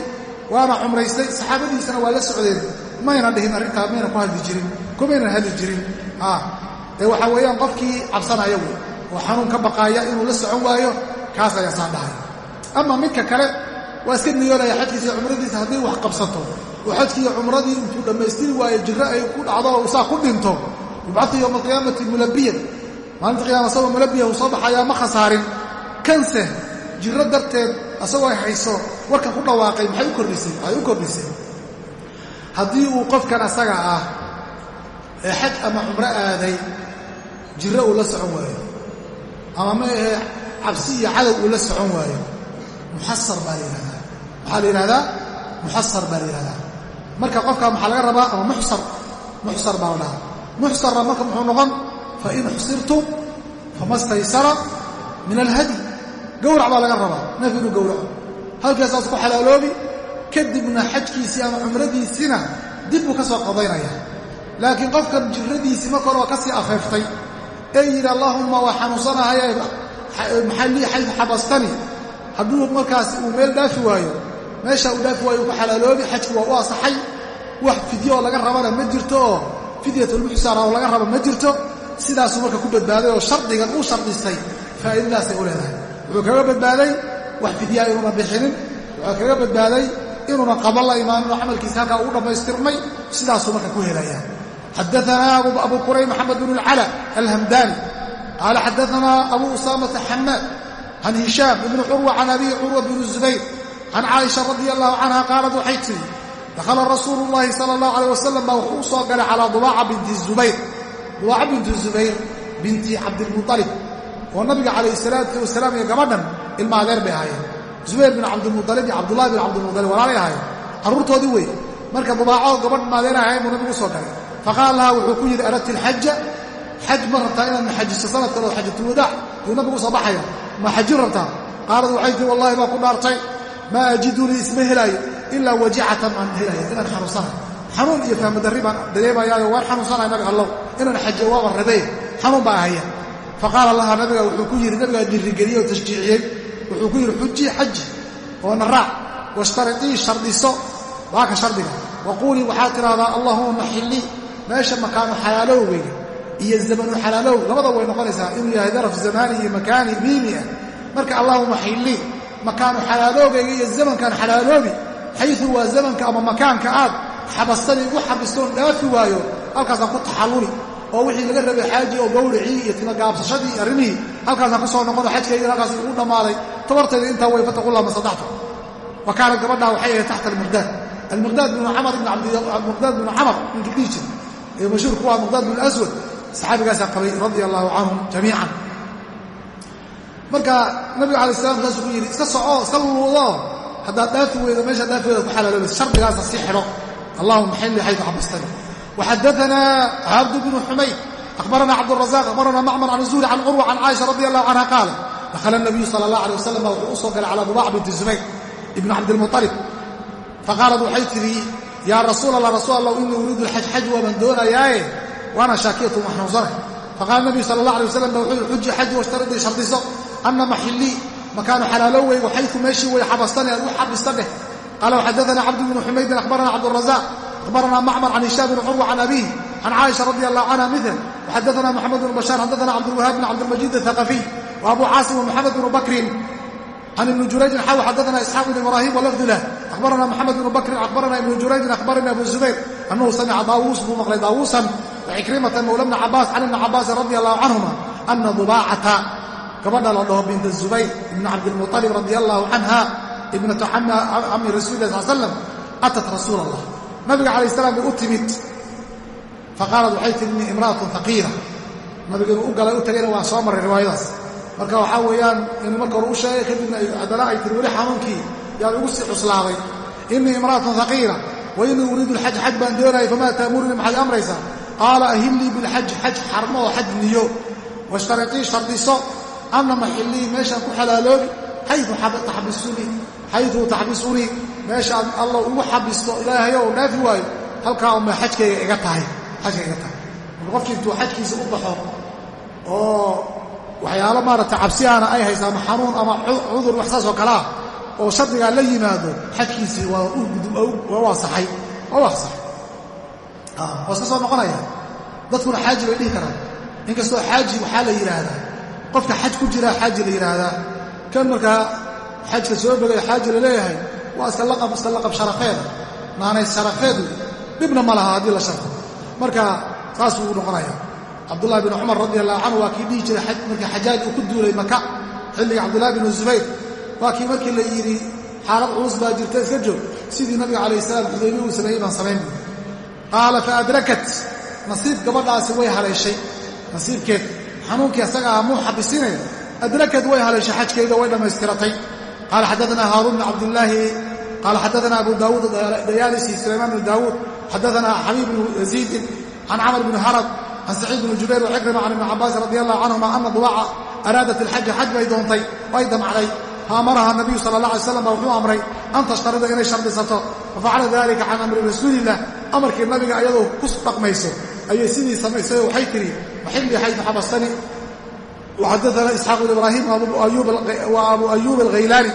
waana cumraystay saxaabadiisana waa la socdeen. Mayna dhihin arrintaa mayna ku hadli jirin kumaynan hadli jirin. Ee waxaa weeyaan qofkii cabsanaya wey oo xanuun ka baqaaya inuu la socon waayo kaas ayaa saa dhahay ama midka kale waa iska niyoonaya xajkiisa iyo cumradiisa hadday wax qabsato. Oo xajkii iyo cumradii intuu dhammaystiri waayo jirro ay ku dhacdo oo saa ku dhinto. Yubcatu yowma alqiyaamati mulabiyan maalinta qiyama asagoo mulabiya uu soo baxayaa ma khasaarin. Kanse jirro darteed asagoo ay hayso warkan ku dhawaaqay maxay u kordhisay? Waxay u kordhisay. Haddii uu qofkan asaga ah ee xaj ama cumro aaday jirro uu la socon waayo. Ama ma ahee cabsi iyo cadow uu la socon waayo. Muxasar baa la yidhahdaa waxaa la yidhahdaa muxasar baa la yidhahdaa marka qofkaa maxaa laga rabaa ama muxsar muxsar baa la dhahaa muxsarna marka muxuu noqon fa in xusirtum fama staysara min alhadi. Gowrac baa laga rabaa neef inuu gowraco. Halkaasaas ku xalaaloobi kadibna xajkiisii ama cumradiisina dib buu ka soo qadaynaya laakiin qofkan jirradiisii marka hore waa ka sii afeeftay. Ee yidhi allaahumma waa xanuunsanahaye maxaa lii xaydu xabastani. Hadduu markaas uu meel dhaafi waayo meesha uu dhaafi waayo uu ku xalaaloobi xajki waa u asaxay wax fidyo oo laga rabana ma jirto oo fidyatulmuxsara oo laga rabo ma jirto. Sidaasuu marka ku badbaaday oo shardigan uu shardistay. Faa'iidadaasay u leedahay. Wuxuu kaga badbaaday wax fidyaa inuuna bixinin. Wuxuu kaga badbaaday inuuna qaba la imaanin oo camalkiisa halkaa ugu dhammaystirmay. Sidaasuu marka ku helaya xadaanaa abu qurayb maxamed bn اlcala alhamdani. Qaala xadaanaa abu usaamata xamaad can hishaam ibni curwa can abi curwa bn zubayr can caaisha radi allahu canha qaalad waxay tidhi dakhala rasuulu llaahi sala allahu caleh wasalam baa wuxuu u soo galay calaa dubaaca binti zubayr dubaaca binti zubayr binti cabdilmualib oo nabiga calayhi salaatu wasalaam iyo gabadhan ilma adeer bay ahaayeen zubayr bin cabdilmualib iyo cabdullahi bin cabdilmualib walaalay ahaayeen carruurtoodii wey marka dubaaco gabadh maadeer ahayn buu nabigu u soo galay faqaala lahaa wuxuu ku yidhi aradti alxaja xaj ma rabtaa inaad maxajiso sanad kale oo xajatulwadaac yuu nabigu u soo baxaya baa ku dhaartay maa ajidunii isma helaayo ilaa wajicatan baan helaya inaan xanuunsanahay xanuun iyo fahmadarri baan dareemayaayo waan xanuunsanahay nabi allow inaan xajiyo waaba rabee xanuun baa ahaya faqaala lahaa nabiga wuxuu ku yidhi nabigaa dirrigeliyey oo tashjiiciyey wuxuu ku yidhi xujii xaji oona raac washtaritii shardiso waa ka shardiga waquulii waxaad tidhahdaa allaahuma maxillii meesha makaanu xalaalowgeyga iyo zamanu xalaalow labada way noqonaysaa inuu yahay daraf zamaani iyo makaani miimi ah marka allaahuma xillii makaanu xalaaloogayga iyo zamankaan xalaaloobi xayu waa zamanka ama makaanka aad xabastanii igu xabistoon dhaafi waayo halkaasaan ku taxalluli oo wixii laga rabay xaaji oo gawricii iyo timagaabsashadii arrimihii halkaasaan ku soo noqono xajkaygana halkaas igu dhammaaday tabartayda intaa way fataqullah ma sadextu wa kaanat gabadhaa waxay ahayd taxta almiqdaad almiqdaad binu camar miqdaad binu camar ninkii dhihi jir ee mashhuur ku ah miqdaad binu aswad saxaabigaasaa qabay radia allaahu canhum jamiican marka nabiga alay slam saasuu ku yidhi iska soco iska luudo haddaad dhaafi weydo meeshaa dhaafi weyda ku xalaaloobaysa shardigaasa sii xidho. Allahuma xilli xaydu xabastani. Waxadaanaa cabdu bnu xumayd akhbarana cabdurazaq akhbarana macmar can zuhri can curwa can caaisha radi allahu canha qaala dakhala nabiyu sala allah alay wasalam baa wuxuu u soo galay calaa dubac binti zubayr ibni cabdilmualib faqaalad waxay tidhi yaa rasuul allah rasuul allah inii uriidu lxaj xaj waaban doonayaaye waana shaakiyatun waxnuusanay faqala nabiyu sala allah alay wasalam ba wuxuu yihi xuji xaji washtaridii shardiso anna maxillii makaanu xalaaloweygu xaytu meeshii way xabastane aad u xabista dheh qaala waxadaana cabdu bnu xumaydin akhbarana cabdurazaq akhbarana macmar can hishaam bn curwa can abiih can caaisha radi allahu canha mil waxadaana moxamed bnu bashaar xadaana cabdulwahaab bn cabdilmajiid athaqafiy wa abu caasim wmoxamed bnu bakrin can ibni jurayjin xaw xadaana isxaaq bn ibraahim walafdu lah akhbarana moxamed bnu bakrin akhbarana ibnu jurayjin akhbarani abu zubayr annahu samica daawuus buu maqlay daawuusan wcikrimata mawla bni cabaas can ibni cabaasin radi allahu canhuma ana dubaacata gabadha la dhaho binta zubayr ibni cabdilmualib radi allahu canha ibnatu cami rasuli lah sal slam atat rasuula allah nabiga calayh salam bay u timid. Faqaalat waxay tii innii imra'atun haqiila nabiga u galay u tagayna waa soo marray riwaayadaas. Marka waxaa weeyaan inuu marka hore u sheegay kadibna haddana ay tiri weli xanuunkii yaan ugu sii cuslaaday innii imra'atun haqiila wa innii uriidu lxaj xaj baan doonayay famaa ta'murinii maxaad amraysaa? Qaala ahillii bilxaji xaj xarmo oo xaj niyo. Washtaritii shardiso anna maxillii meeshaan ku xalaaloobi xayu taxbisunii meeshaad alla ugu xabisto ilaahayo u dhaafi waayo halkaa uma xajkayga iga tahay xajka iga tahay. Marka qofkii intuu xajkiisa u baxo oo waxyaalo maaragtay cabsiyaana ay haysa ama xanuun ama cudur wax saas oo kalea oo shardigaa la yimaado xajkiisii waa waasaxay waa waasaxay waa iska soo noqonaya dadkuna xaaji bay dhihi karaan. Inkastoo xaaji waxaa la yidhaahdaa qofka xaj ku jiraa xaaji la yidhaahdaa kan markaa xajka soo bogay xaaji la leeyahay waa iska laqab sharafeeda naanays sharafeedu dhibna ma laha haddii la sharfo. Marka saas buu noqonaya cabdullahi bin cumar radi allahu canhu waa kii dhihi jiray markii xajaaj uu ku duulay maka xilliga cabdullahi bin zubayr. Waa kii markii la yidhi xaalad culus baa jirta iska joog. Sidii nabiga calayh salaam xudaybiya uu sameeyey baan samayn buui qaala fa adrakat. Nasiib gabadhaasi way haleeshay nasiibkeed xanuunkii asaga ah muu xabisinaya adrakad way haleeshay xajkeeda way dhammaystiratay. Qaala xadaana haaruun bn cabdillaahi qaala xadaana abu daawuud dayaalisi sulaymaan bn daawuud xadaana xabiib bnu yaziidin can camr bni harab can saciid bni jubayr wacikrima can ibni cabaas radi allahu canhuma ana dubaca araadat ilxaja xaj bay doontay way damcday. Faamaraha nabiyu sala allah alay slam baa wuxuu amray an tashtarida inay shardisato fafacala dalika can amri rasuulilah amarkii nabiga ayadoo ku dhaqmayso ayay sidii samaysay waxay tihi waxillii xaytu xabastani وxadaثna isxaaq بn ibrahim wa abu ayub alghaylaani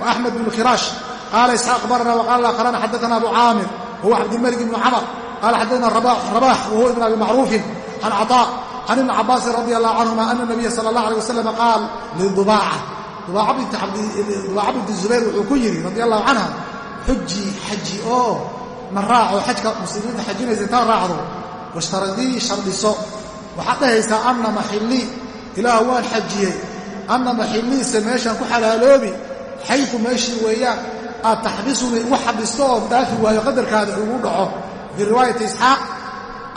وaxmed bn khiraash qaala isxaaq barna wqala akhrana xadaثna abu caamir wahuwa cabdilmalik ibn camr qala xadaثna rabax wahuwa ibn abi macruufin can caطاء can ibni cabaasin radi allahu canهuma ana الnabiya salى الlah alيه wasalam qaal lidubaaca dubaaca binti zubayr wuxuu ku yidhi radi allahu canha xuji xaji oo ma raaco xajka muslimiinta xajinaysa intaa raacdo washtaradii shardiso waxaad dhahaysaa anna maxillii ilaah waan xajiyey. Anna maxilliise meeshaan ku xalaaloobi xayu meeshii weeyaan aad taxbisuni ugu xabisto oo dhaafi waayo qadarkaada ugu dhaco. Fii riwaayati isxaaq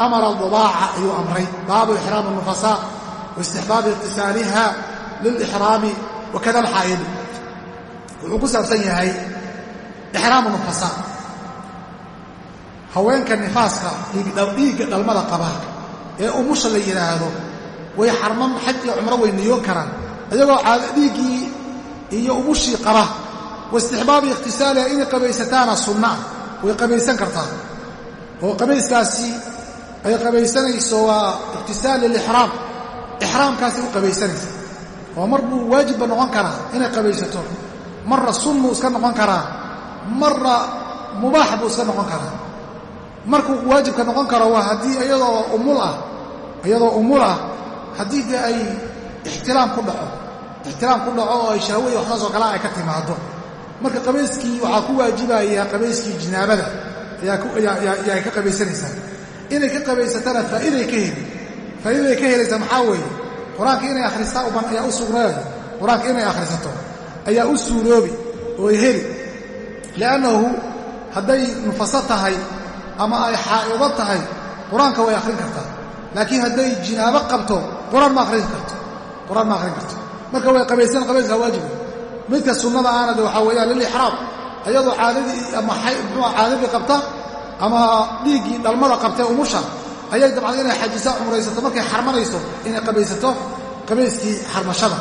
amara dubaaca ayuu amray. Baabu ixraam nufasaa waistixbaabi iqtisaaliha lilixraami wakada alxaa'idu wuxuu ku saabsan yahay ixraamu nufasaa haweenka nifaaska dhiigga dhalmada qaba ee umusha la yidhaahdo way xarman xaj iyo cumro way niyoon karaan. Iyagoo dhiiggii iyo umushii qaba waistixbaabi ikhtisaaliha inay qabaysataana sunna ah way qabaysan kartaa. Oo qabayskaasi ay qabaysanayso waa ikhtisaal lilixraam ixraamkaasay u qabaysanaysa. Oo mar buu waajibba noqon karaa inay qabaysato marra sunnuu iska noqon karaa marra mubaax buu iska noqon karaa markuu waajibka noqon karo waa haddii iyadoo ah umul ah haddii dee ay ixtiraam ku dhaco ixtiraam ku dhaco oo ay shahwaya waxsaas oo kale ay ka timaado marka qabayskii waxaa ku waajibaya qabayskii jinaabada ayaa ka qabaysanaysaa. Inay ka qabaysatana faa'iday ka heli faa'idaday ka helaysaa maxaa weeye? Qur'aanka inay akhristaa ayaa u sugnaayo qur'aanka inay akhrisato ayaa u suuroobi oo heli. Li'annahu hadday nufaso tahay ama ay xaa'ido tahay qur'aanka way akhrin kartaa. Laakiin hadday jinaabo qabto qur'aan ma akhrin karto. Qur'aan ma akhrin karto. Marka way qabaysan qabayska waajiba midka sunnada aana de waxaa weeyaan lilixraam ayadoo caadadii ama muxua caadadii qabta ama dhiiggii dhalmada qabtee umusha ayay dabcday inay xajisa cumraysato markay xarmanayso inay qabaysato qabayskii xarmashada.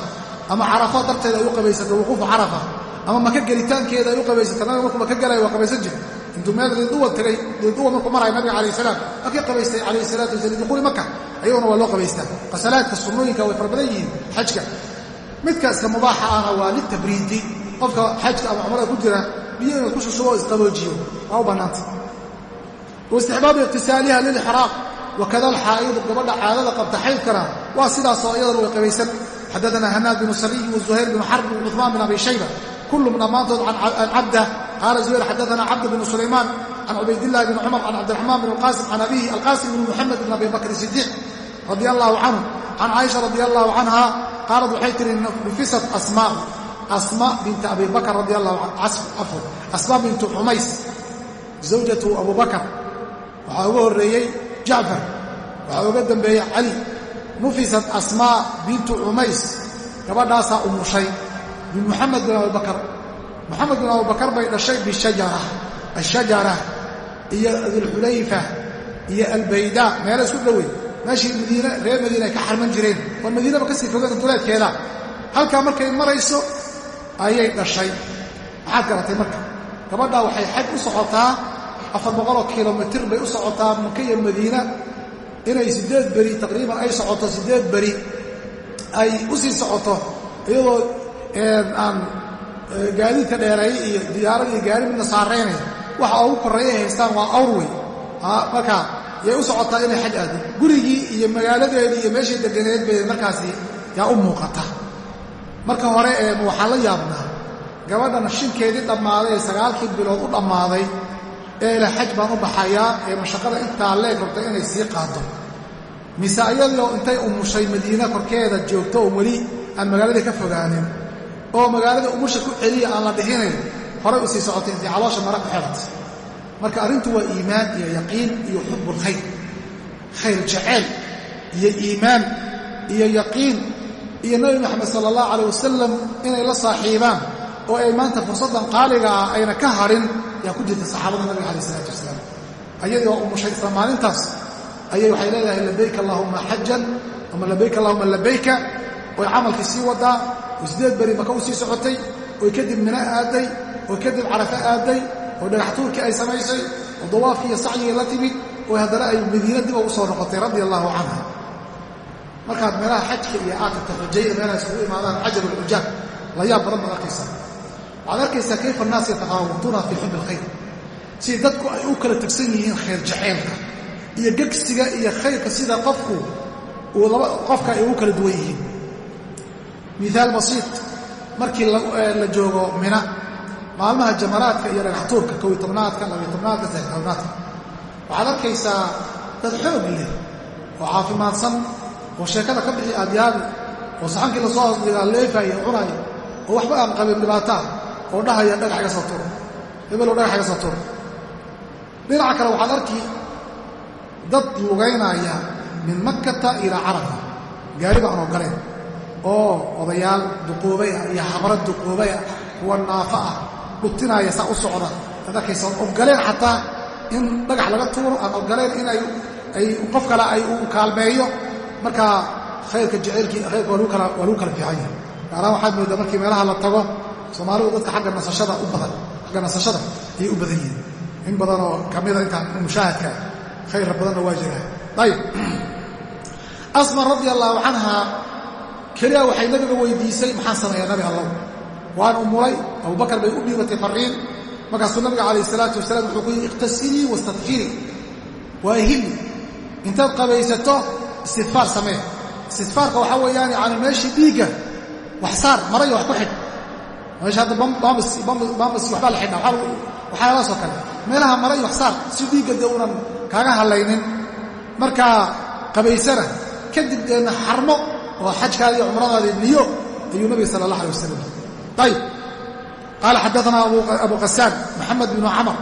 Ama carafa darteeda ay u qabaysato wuquufu carafa. Ama maka gelitaankeeda ay u qabaysato. Nabiga markuu maka gelaya waa qabaysan jir intuu meel liduwa tagay liduwa markuu maraya nabiga calayh salaam markii qabaystay calayhi salatu wasala liduquuli maka ayaguna waa loo qabaystaa. Qasalaadka sunnooyinka way fara badan yihiin xajka. Midka iska mubaaxa ahna waa litabriidi qofka xajka ama cumrada ku jira biyo inuu ku shushubo oo isqaboojiyo waa u bannaanta waistixbaabu iqtisaaliha lilixraaq wakada alxaa'idu gabadha caadada qabta xaydkana waa sidaasoo iyadana way qabaysan. Xadaana hanaad binu sariy wazuhayr binu xarb wacuثmaan bin abi shayba kulum dhammaantood can cabda qaala zuhayr xadaana cabd bnu sulaymaan can cubaydillahi bni cumar can cabdiraxmaan bn alqaasim can abihi alqaasim bn muxamed bn abi bakr sidiiq radia allahu canhu can caaisha radi allahu canha qaalad waxay tihi nufisat asmaa asma binta abi bakr radi allahu afur asma bintu xumays zawjatu abu bakr waxaa uga horreeyey jacfar waxaa uga dambeeyey cali nufisat asmaa bintu cumays gabadhaasaa umushay min muxamed bin abibakar moxamed bin abubakar bay dhashay bishajara iyo dilxulayfa iyo albayda meelo isku dhowey meeshii madiine reer madiina ay ka xarman jireen oo madiinaba ka sii fogeen duleedkeeda. Halkaa markay marayso ayay dhashay. Maxaad garatay marka? Gabadhaa waxay xaj u socotaa afar boqoloo kilomitir bay u socotaa maka iyo madiina. Inay siddeed beri taqriiban ay socoto siddeed beri ay u sii socoto iyadoo aan gaadiidka dheereey iyo diyaarad iyo gaari midna saaraynaya waxa ugu korreeya ay haystaan waa awrwey marka yay u socotaa inay xaj aado gurigii iyo magaaladeedii iyo meeshii deganeed bay markaasi yaa u muuqata. Marka hore waxaa la yaabnaa gabadhan shinkeedii dhammaaday ee sagaalkii bilood u dhammaaday ee xaj baan u baxayaa ee mashaqada intaa leeg rabta inay sii qaado mise ayadoo intay umushay madiina korkeeda joogto oo weli aan magaaladii ka fogaanin oo magaalada umusha ku celiya aan la dhihinayn horay u sii socotay intay caloosha mara ku xelatay marka arrintu waa iimaan iyo yaqiin iyo xubbulkhayr khayr. Jaceyl iyo iimaan iyo yaqiin iyo nebi moxamed sala allahu calayh wasalam inay la saaxiibaan oo ay maanta fursaddan qaaliga ah ayna ka hadhin yaa ku jirta saxaabada nabiga calayh isalaatu wasalaam ayadii waa umushay isla maalintaas ayay waxay leedahay labayk allaahumma xajan ama labayk allahuma labayka oy camalkii sii wadaa oo siddeed beri maka u sii socotay oy kadib mina aaday oo kadib carafe aaday oo dhagaxtuurkii ay samaysay oo dawaafkii iyo sacyigii la timid oo haddana ay madiina dib ugu soo noqotay radia allaahu canha markaad meelaha xajka iyo aakirka xujayda meelaha isugu imaadaan cajar alxujaaj la yaab badan baad arkaysaa waxaad arkaysaa kayfa annaas yatafaawatuuna fii xubbi alkhayr si dadku ay u kala tegsan yihiin iyo gegsiga iyo khayrka sida qofka ay ugu kala duwan yihiin miaal basiit markii la joogo mina maalmaha jamaraadka iyo dhagaxtuurka kow iyo tobnaadka labiyo tobnaadka saddex tobnaadka waxaad arkaysaa dad xoog leh oo caafimaadsan oo sheekada ka bixi aadyaadi oo saxankii la soo hoosdigaa leefaya cunaya oo waxba aan qabin dhibaataa oo dhahaya dhagax iga soo tur hebeloo dhagax iga soo tur dhinaca kale waxaad arki dad lugaynaya min makkata ilaa carafa gaari baan ogoleen oo odayaal duquubay ah iyo habro duquubay ah kuwa naafo ah dhutinaaya saa u socda. Ad arkaysa ogoleen xataa in dhagax laga tuuro aan ogoleen in ay qof kale ay u kaalmeeyo. Markaa khayrka jaceylkii khayrka waa lagu kala fiican yahay gaaraan waxaad moodaa markii meelaha la tago soomaalidu dadka xagga nasashada u badan xagga nasashada ayay u badan yihiin. In badanoo ka mida intaan mushaahadka khayra badanna waa jiraa ayib asma radia allaahu canha keliya waxay nabiga weydiisay maxaan sameeyaa nabi allow? Waan umulay abubakar bay u dhiibatay fariin. Markaasuu nabiga calayh isalaatu wasalaam wuxuu ku yidhi ikhtasilii wastadfirii waa hili intaad qabaysato istidfaar samee. Istidfaarka waxaa weeyaan yani meeshii dhiigga wax saar maraya wax ku xidh. Meesha hadda bambas waxbaa la xidhaa waxyaalahaasoo kale. Meelaha maray wax saar si dhiigga dee unan kaaga hadlaynin markaa qabaysana kadib deedna xarmo oo xajkaadi iyo cumradaadii niyo ayuu nabiga sala allah alay wasalam ayib qaala xadaana abu qasaan maxamed binu camar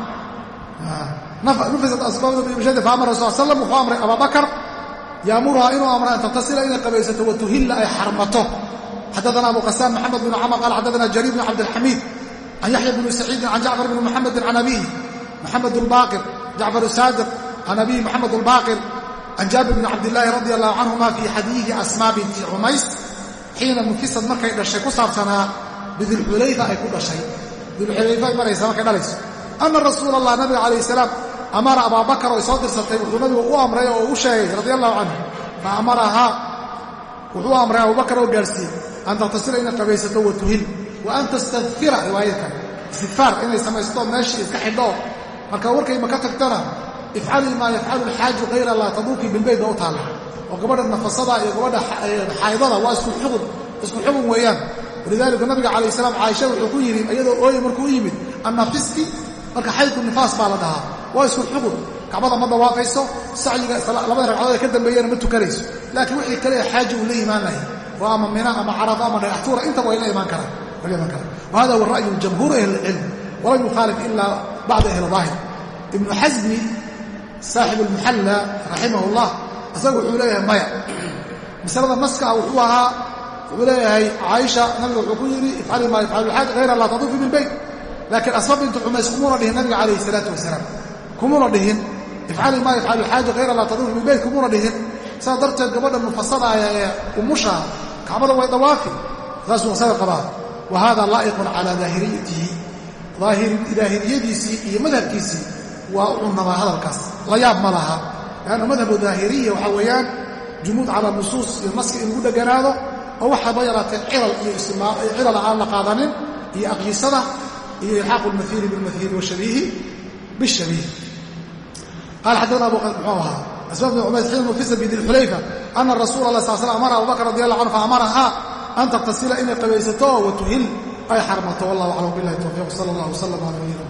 nufisat asbaabda bimashadi faamara rasul slam wuxuu amray abaa bakar inuu amra an taktasila inay qabaysato watuhilla ay xarmato xadaana abu qasaan maxamed bn camr qaal xadaana jariir bn cabdilxamiid can yaxya bni saciidin can jacfar bni muxamedin can abihi maxamed lbaaqir jacfar saadiq can abihi maxamed lbaaqir can jaabir bni cabdilaahi radi allahu canhuma fii xadiidi asmaa binti cumays xiina nufisad markay dhashay ku saabsanaa bidilxulayfa ay ku dhashay dilxulayfa ay maraysa markay dhalayso ana rasuula allah nabiga calayh salaam amara abaabakar oo soo dirsatay wuxuu nabigu u amray oo u sheegay radi allahu canhu fa amarahaa wuxuu amray abubakar oo gaarsiiyey an takhtasila inay qabaysato wa tuhil wa an tastadfira riwaayadkan istigfaar inay samaysto meeshii iska xidhoo marka warkay maka tagtana ifcalii maa yafcalu alxaaju kayra laa taduufii bilbayt ba u taalla. Oo gabadha nafasada iyo gabadha xaydada waa isku xugun isku xugun weeyaan. Walidaalika nabiga calayh salaam caaisha wuxuu ku yidhi iyadoo ooye markuu u yimid annafisti marka xaydku nifaas baa la dhahaa. Waa isku xugun. Kacbada ma dhawaaqayso sacyiga labada ragcadood ee ka dambeeyana ma tukanayso. Laakiin wixii kale xaaji uu la imaan lahay oo ama mina ama carado ama dhagaxtuura intaba way la imaan karaan way la imaan karaan wa hada huwa ra'yu jamhuur ahli ilcilm walam yukhaalif ilaa bacda ahli daahir ibnu xasmi saaxib almuxalla raximah llah isagu wuxuu leeyahay maya. Masalada naska ah wuxuu ahaa wuxuu leeyahay caaisha nabiga wuxuu ku yidhi ifcali maa yafcalu xaaj hayra laa taduufi bilbayt laakiin asma bintu xumays kumuna dhihin nabiga calayhi salaatu wasalaam. Kumuna dhihin ifcali maa yafcalu xaaja hayra laa taduufi bilbayt kumuna dhihin. Saas darteed gabadha nufasadaaya ee umusha kacbada way dawaafi saasuu asaga qabaa. Wa hada laa'iqun calaa daahiriyatihi. Daahiriyadiisii iyo madhabkiisii waa u cunnamaa hadalkaas. La yaab ma laha. Lanna madhabu daahiriya waxaa weeyaan jumuud cala nusuus iyo naski in lagu dheganaado oo waxaba yaraatee cilal iyo cilal aan la qaadanin iyo aqyisada iyo ilxaaqu lmaiili bilmaiili washabiihi bishabiih qaala xadana abu muxuu ahaa asma bn cumayd xiina nufisa bidilxulayfa ana rasuula allah sal slam amara abubakr radi allah canhu faamarahaa an takhtasila inay qabaysato wa tuhil. Ay xarmato wallahu aclam billahi towfiiq sala allah wslam ala nabiyina